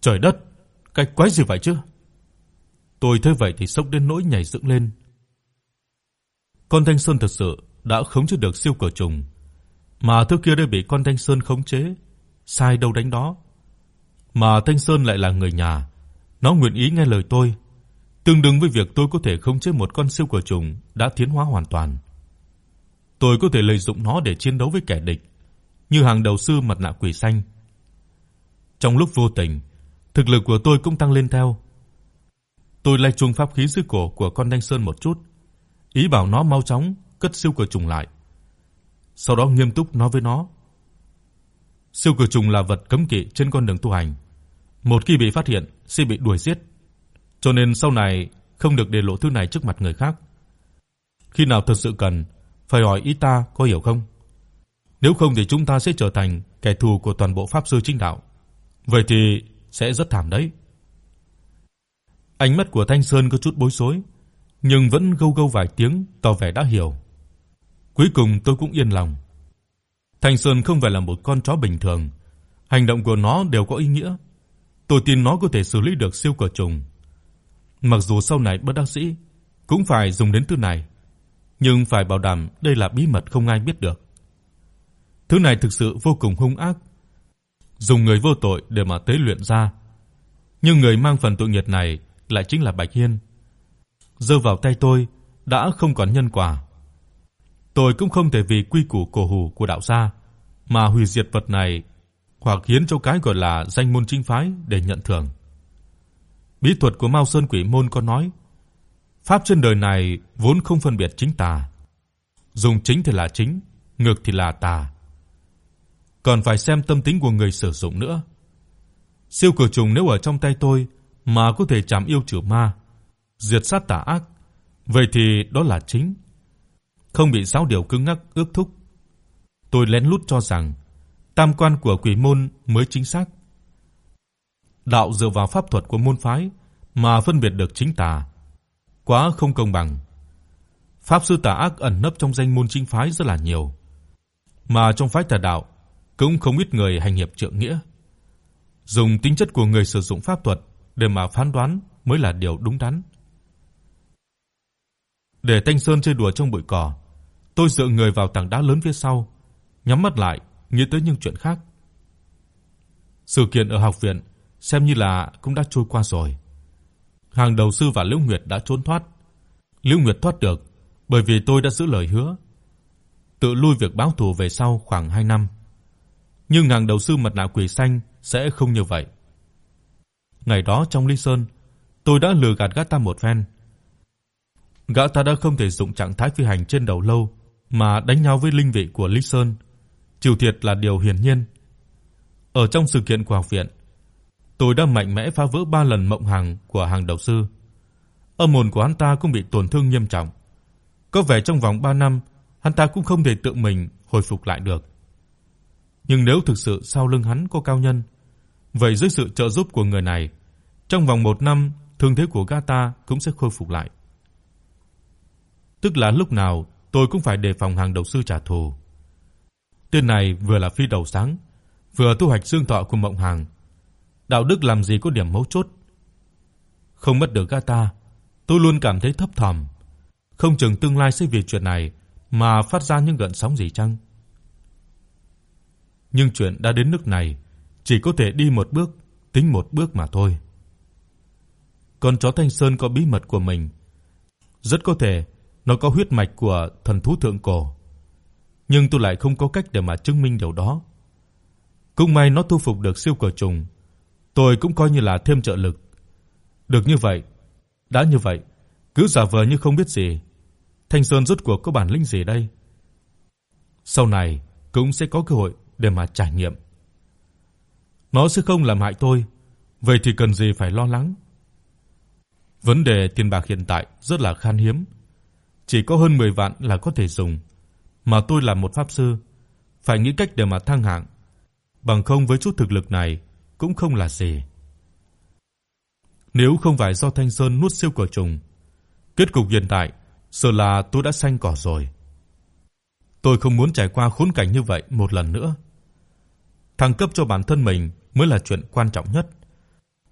Trời đất, cái quái gì vậy chứ? Tôi thấy vậy thì sốc đến nỗi nhảy dựng lên. Con Thanh Sơn thật sự đã khống chế được siêu cờ trùng, mà thứ kia đã bị con Thanh Sơn khống chế, sai đâu đánh đó. Mà Thanh Sơn lại là người nhà, nó nguyện ý nghe lời tôi, tương đương với việc tôi có thể khống chế một con siêu cờ trùng đã tiến hóa hoàn toàn. Tôi có thể lợi dụng nó để chiến đấu với kẻ địch, như hàng đầu sư mặt nạ quỷ xanh. Trong lúc vô tình, thực lực của tôi cũng tăng lên theo. Tôi lay chuông pháp khí dưới cổ của con đanh Sơn một chút, ý bảo nó mau chóng cất siêu cờ trùng lại. Sau đó nghiêm túc nói với nó: Siêu cờ trùng là vật cấm kỵ trên con đường tu hành, một khi bị phát hiện sẽ bị đuổi giết. Cho nên sau này không được để lộ thứ này trước mặt người khác. Khi nào thật sự cần, phải hỏi ý ta có hiểu không? Nếu không thì chúng ta sẽ trở thành kẻ thù của toàn bộ pháp sư chính đạo. Vậy thì sẽ rất thảm đấy. Ánh mắt của Thanh Sơn có chút bối rối, nhưng vẫn gâu gâu vài tiếng tỏ vẻ đã hiểu. Cuối cùng tôi cũng yên lòng. Thanh Sơn không phải là một con chó bình thường, hành động của nó đều có ý nghĩa. Tôi tin nó có thể xử lý được siêu cờ trùng. Mặc dù sau này bất đắc sĩ cũng phải dùng đến thứ này, nhưng phải bảo đảm đây là bí mật không ai biết được. Thứ này thực sự vô cùng hung ác, dùng người vô tội để mà tế luyện ra. Nhưng người mang phần tội nghiệp này lại chính là Bạch Hiên. Giơ vào tay tôi đã không còn nhân quả. Tôi cũng không thể vì quy củ cổ hủ của đạo gia mà hủy diệt vật này hoặc hiến cho cái gọi là danh môn chính phái để nhận thưởng. Bí thuật của Mao Sơn Quỷ môn có nói, pháp trên đời này vốn không phân biệt chính tà. Dùng chính thì là chính, ngược thì là tà. Còn phải xem tâm tính của người sử dụng nữa. Siêu cử trùng nếu ở trong tay tôi mà có thể chạm yêu trừ ma, diệt sát tà ác, vậy thì đó là chính. Không bị sáu điều cứng ngắc ước thúc. Tôi lén lút cho rằng tam quan của quỷ môn mới chính xác. Đạo dựa vào pháp thuật của môn phái mà phân biệt được chính tà, quá không công bằng. Pháp sư tà ác ẩn nấp trong danh môn chính phái rất là nhiều, mà trong phái tà đạo cũng không ít người hành hiệp trượng nghĩa. Dùng tính chất của người sử dụng pháp thuật để mà phán đoán mới là điều đúng đắn. Để Thanh Sơn chơi đùa trong bụi cỏ, tôi dựa người vào tảng đá lớn phía sau, nhắm mắt lại, nghĩ tới những chuyện khác. Sự kiện ở học viện xem như là cũng đã trôi qua rồi. Hàng đầu sư và Liễu Nguyệt đã trốn thoát. Liễu Nguyệt thoát được bởi vì tôi đã giữ lời hứa, tự lui việc báo thù về sau khoảng 2 năm. Nhưng hàng đầu sư mặt nạ quỷ xanh sẽ không như vậy. Ngày đó trong Ly Sơn, tôi đã lừa gạt gã ta một phen. Gã ta đã không thể dụng trạng thái phi hành trên đầu lâu mà đánh nhau với linh vị của Ly Sơn. Chịu thiệt là điều hiển nhiên. Ở trong sự kiện của học viện, tôi đã mạnh mẽ phá vỡ ba lần mộng hàng của hàng đầu sư. Âm hồn của hắn ta cũng bị tổn thương nghiêm trọng. Có vẻ trong vòng 3 năm, hắn ta cũng không thể tự mình hồi phục lại được. Nhưng nếu thực sự sau lưng hắn có cao nhân, vậy dưới sự trợ giúp của người này, trong vòng 1 năm, thương thế của gã ta cũng sẽ khôi phục lại. Tức là lúc nào tôi cũng phải đề phòng hàng đầu sư trả thù. Tên này vừa là phi đầu sáng, vừa thu hoạch xương tọa của Mộng Hàng. Đạo đức làm gì có điểm mấu chốt. Không mất được gã ta, tôi luôn cảm thấy thấp thỏm, không chừng tương lai sẽ vì chuyện này mà phát ra những gợn sóng gì chăng. Nhưng chuyện đã đến nước này, chỉ có thể đi một bước, tính một bước mà thôi. Con chó Thanh Sơn có bí mật của mình, rất có thể nó có huyết mạch của thần thú thượng cổ. Nhưng tôi lại không có cách để mà chứng minh điều đó. Cũng may nó thu phục được siêu cờ trùng, tôi cũng coi như là thêm trợ lực. Được như vậy, đã như vậy, cứ giả vờ như không biết gì. Thanh Sơn rốt cuộc có bản lĩnh gì đây? Sau này cũng sẽ có cơ hội để mà trải nghiệm. Nó sẽ không làm hại tôi, vậy thì cần gì phải lo lắng. Vấn đề tiền bạc hiện tại rất là khan hiếm, chỉ có hơn 10 vạn là có thể dùng, mà tôi là một pháp sư, phải nghĩ cách để mà thăng hạng, bằng không với chút thực lực này cũng không là gì. Nếu không phải do Thanh Sơn nuốt siêu cỏ trùng, kết cục hiện tại sợ là tôi đã xanh cỏ rồi. Tôi không muốn trải qua khốn cảnh như vậy một lần nữa. Thăng cấp cho bản thân mình mới là chuyện quan trọng nhất.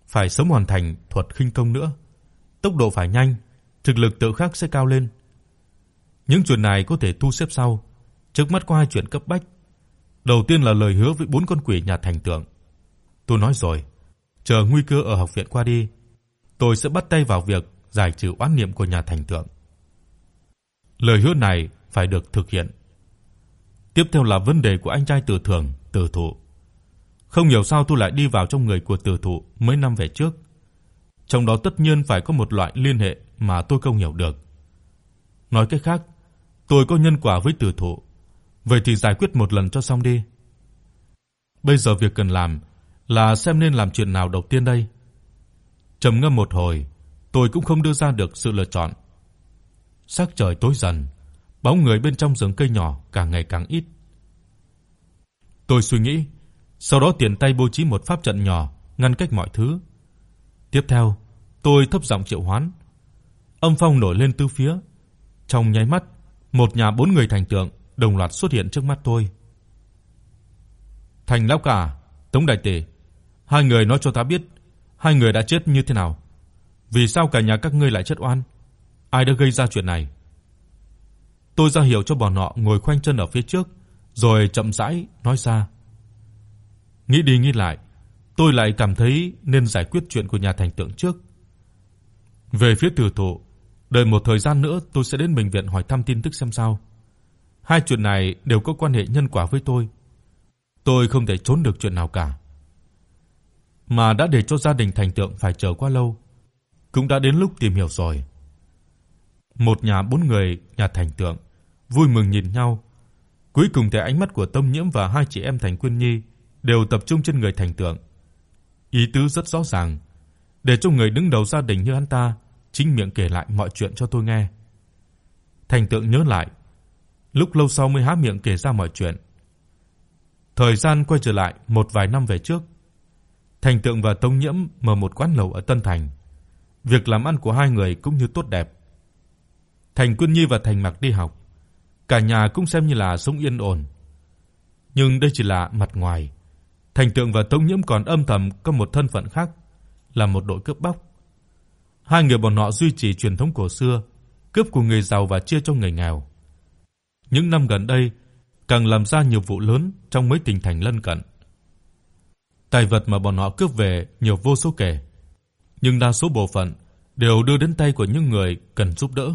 Phải sớm hoàn thành thuật khinh công nữa. Tốc độ phải nhanh, thực lực tự khắc sẽ cao lên. Những chuyện này có thể thu xếp sau, trước mắt có hai chuyện cấp bách. Đầu tiên là lời hứa với bốn con quỷ nhà thành tượng. Tôi nói rồi, chờ nguy cơ ở học viện qua đi, tôi sẽ bắt tay vào việc giải trừ oán niệm của nhà thành tượng. Lời hứa này phải được thực hiện. Tiếp theo là vấn đề của anh trai Từ Thường, Từ Thụ. Không hiểu sao tôi lại đi vào trong người của Từ Thụ mấy năm về trước. Trong đó tất nhiên phải có một loại liên hệ mà tôi không hiểu được. Nói cách khác, tôi có nhân quả với Từ Thụ, vậy thì giải quyết một lần cho xong đi. Bây giờ việc cần làm là xem nên làm chuyện nào đầu tiên đây. Trầm ngâm một hồi, tôi cũng không đưa ra được sự lựa chọn. Sắc trời tối dần, bóng người bên trong rừng cây nhỏ càng ngày càng ít. Tôi suy nghĩ, sau đó tiện tay bố trí một pháp trận nhỏ ngăn cách mọi thứ. Tiếp theo, tôi thấp giọng triệu hoán. Âm phong nổi lên tứ phía. Trong nháy mắt, một nhà bốn người thành tượng đồng loạt xuất hiện trước mắt tôi. Thành lão cả, Tống đại tể, hai người nói cho ta biết, hai người đã chết như thế nào? Vì sao cả nhà các ngươi lại chết oan? Ai đã gây ra chuyện này? Tôi ra hiệu cho bọn họ ngồi khoanh chân ở phía trước, rồi chậm rãi nói ra. Nghĩ đi nghĩ lại, tôi lại cảm thấy nên giải quyết chuyện của nhà thành tượng trước. Về phía Từ Thụ, đợi một thời gian nữa tôi sẽ đến bệnh viện hỏi thăm tin tức xem sao. Hai chuyện này đều có quan hệ nhân quả với tôi. Tôi không thể trốn được chuyện nào cả. Mà đã để cho gia đình thành tượng phải chờ quá lâu, cũng đã đến lúc tìm hiểu rồi. Một nhà bốn người, nhà thành tượng vui mừng nhìn nhau. Cuối cùng thì ánh mắt của Tông Nhiễm và hai chị em Thành Quyên Nhi đều tập trung trên người thành tượng. Ý tứ rất rõ ràng, để cho người đứng đầu gia đình như hắn ta chính miệng kể lại mọi chuyện cho tôi nghe. Thành tượng nhớ lại, lúc lâu sau mới há miệng kể ra mọi chuyện. Thời gian quay trở lại một vài năm về trước. Thành tượng và Tông Nhiễm mở một quán lẩu ở Tân Thành. Việc làm ăn của hai người cũng như tốt đẹp. Thành Quân Nhi và Thành Mặc đi học, cả nhà cũng xem như là sống yên ổn. Nhưng đây chỉ là mặt ngoài. Thành Tượng và Tống Nhiễm còn âm thầm có một thân phận khác, là một đội cướp bóc. Hai người bọn họ duy trì truyền thống cổ xưa, cướp của người giàu và chia cho người nghèo. Những năm gần đây, càng làm ra nhiều vụ lớn trong mấy tỉnh thành lân cận. Tài vật mà bọn họ cướp về nhiều vô số kể, nhưng đa số bộ phận đều đưa đến tay của những người cần giúp đỡ.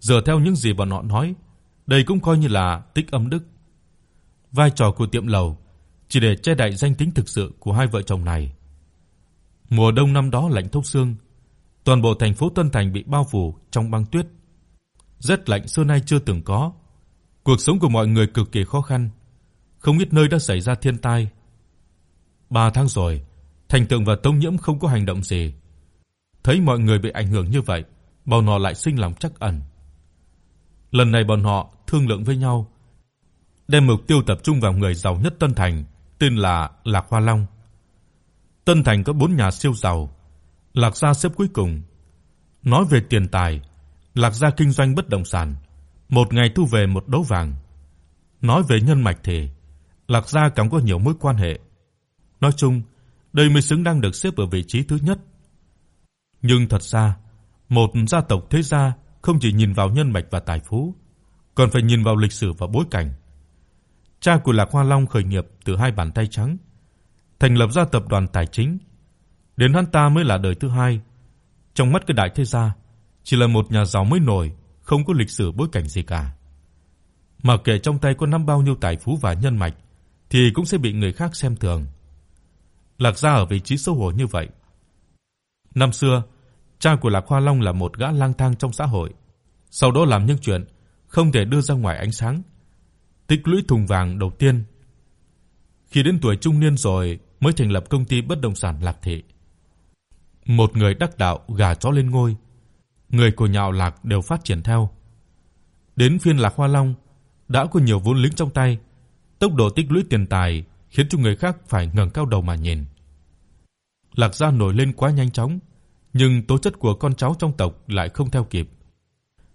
Giờ theo những gì bọn họ nói, đây cũng coi như là tích âm đức. Vai trò của tiệm lầu chỉ để che đậy danh tính thực sự của hai vợ chồng này. Mùa đông năm đó lạnh thấu xương, toàn bộ thành phố Tân Thành bị bao phủ trong băng tuyết. Rất lạnh xưa nay chưa từng có. Cuộc sống của mọi người cực kỳ khó khăn, không ít nơi đã xảy ra thiên tai. 3 tháng rồi, Thành Tượng và Tông Nhiễm không có hành động gì. Thấy mọi người bị ảnh hưởng như vậy, bọn họ lại sinh lòng trắc ẩn. Lần này bọn họ thương lượng với nhau, đem mục tiêu tập trung vào người giàu nhất Tân Thành, tên là Lạc Hoa Long. Tân Thành có 4 nhà siêu giàu, Lạc gia xếp cuối cùng. Nói về tiền tài, Lạc gia kinh doanh bất động sản, một ngày thu về một đấu vàng. Nói về nhân mạch thì Lạc gia càng có nhiều mối quan hệ. Nói chung, đây mới xứng đáng được xếp ở vị trí thứ nhất. Nhưng thật ra, một gia tộc thế gia không chỉ nhìn vào nhân mạch và tài phú, còn phải nhìn vào lịch sử và bối cảnh. Cha của Lạc Hoa Long khởi nghiệp từ hai bàn tay trắng, thành lập ra tập đoàn tài chính, đến hắn ta mới là đời thứ hai. Trong mắt cái đại thế gia, chỉ là một nhà giàu mới nổi, không có lịch sử bối cảnh gì cả. Mà kể trong tay có năm bao nhiêu tài phú và nhân mạch thì cũng sẽ bị người khác xem thường. Lạc gia ở vị trí xấu hổ như vậy. Năm xưa, cha của Lạc Hoa Long là một gã lang thang trong xã hội, sau đó làm những chuyện không thể đưa ra ngoài ánh sáng, tích lũy thùng vàng đầu tiên. Khi đến tuổi trung niên rồi mới thành lập công ty bất động sản Lạc Thị. Một người đắc đạo gà chó lên ngôi, người của nhạo Lạc đều phát triển theo. Đến phiên Lạc Hoa Long đã có nhiều vốn liếng trong tay, tốc độ tích lũy tiền tài khiến cho người khác phải ngẩng cao đầu mà nhìn. Lạc gia nổi lên quá nhanh chóng, nhưng tố chất của con cháu trong tộc lại không theo kịp.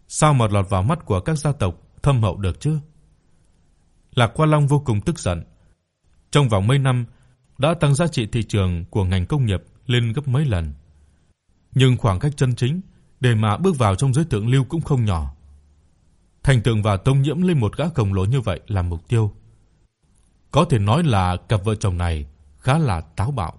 Sao mà lọt vào mắt của các gia tộc thâm hậu được chứ? Lạc Qua Long vô cùng tức giận. Trong vòng mấy năm đã tăng giá trị thị trường của ngành công nghiệp lên gấp mấy lần. Nhưng khoảng cách chân chính để mà bước vào trong giới thượng lưu cũng không nhỏ. Thành Tượng và Tông Nhiễm lên một gã khổng lồ như vậy làm mục tiêu. Có thể nói là cặp vợ chồng này khá là táo bạo.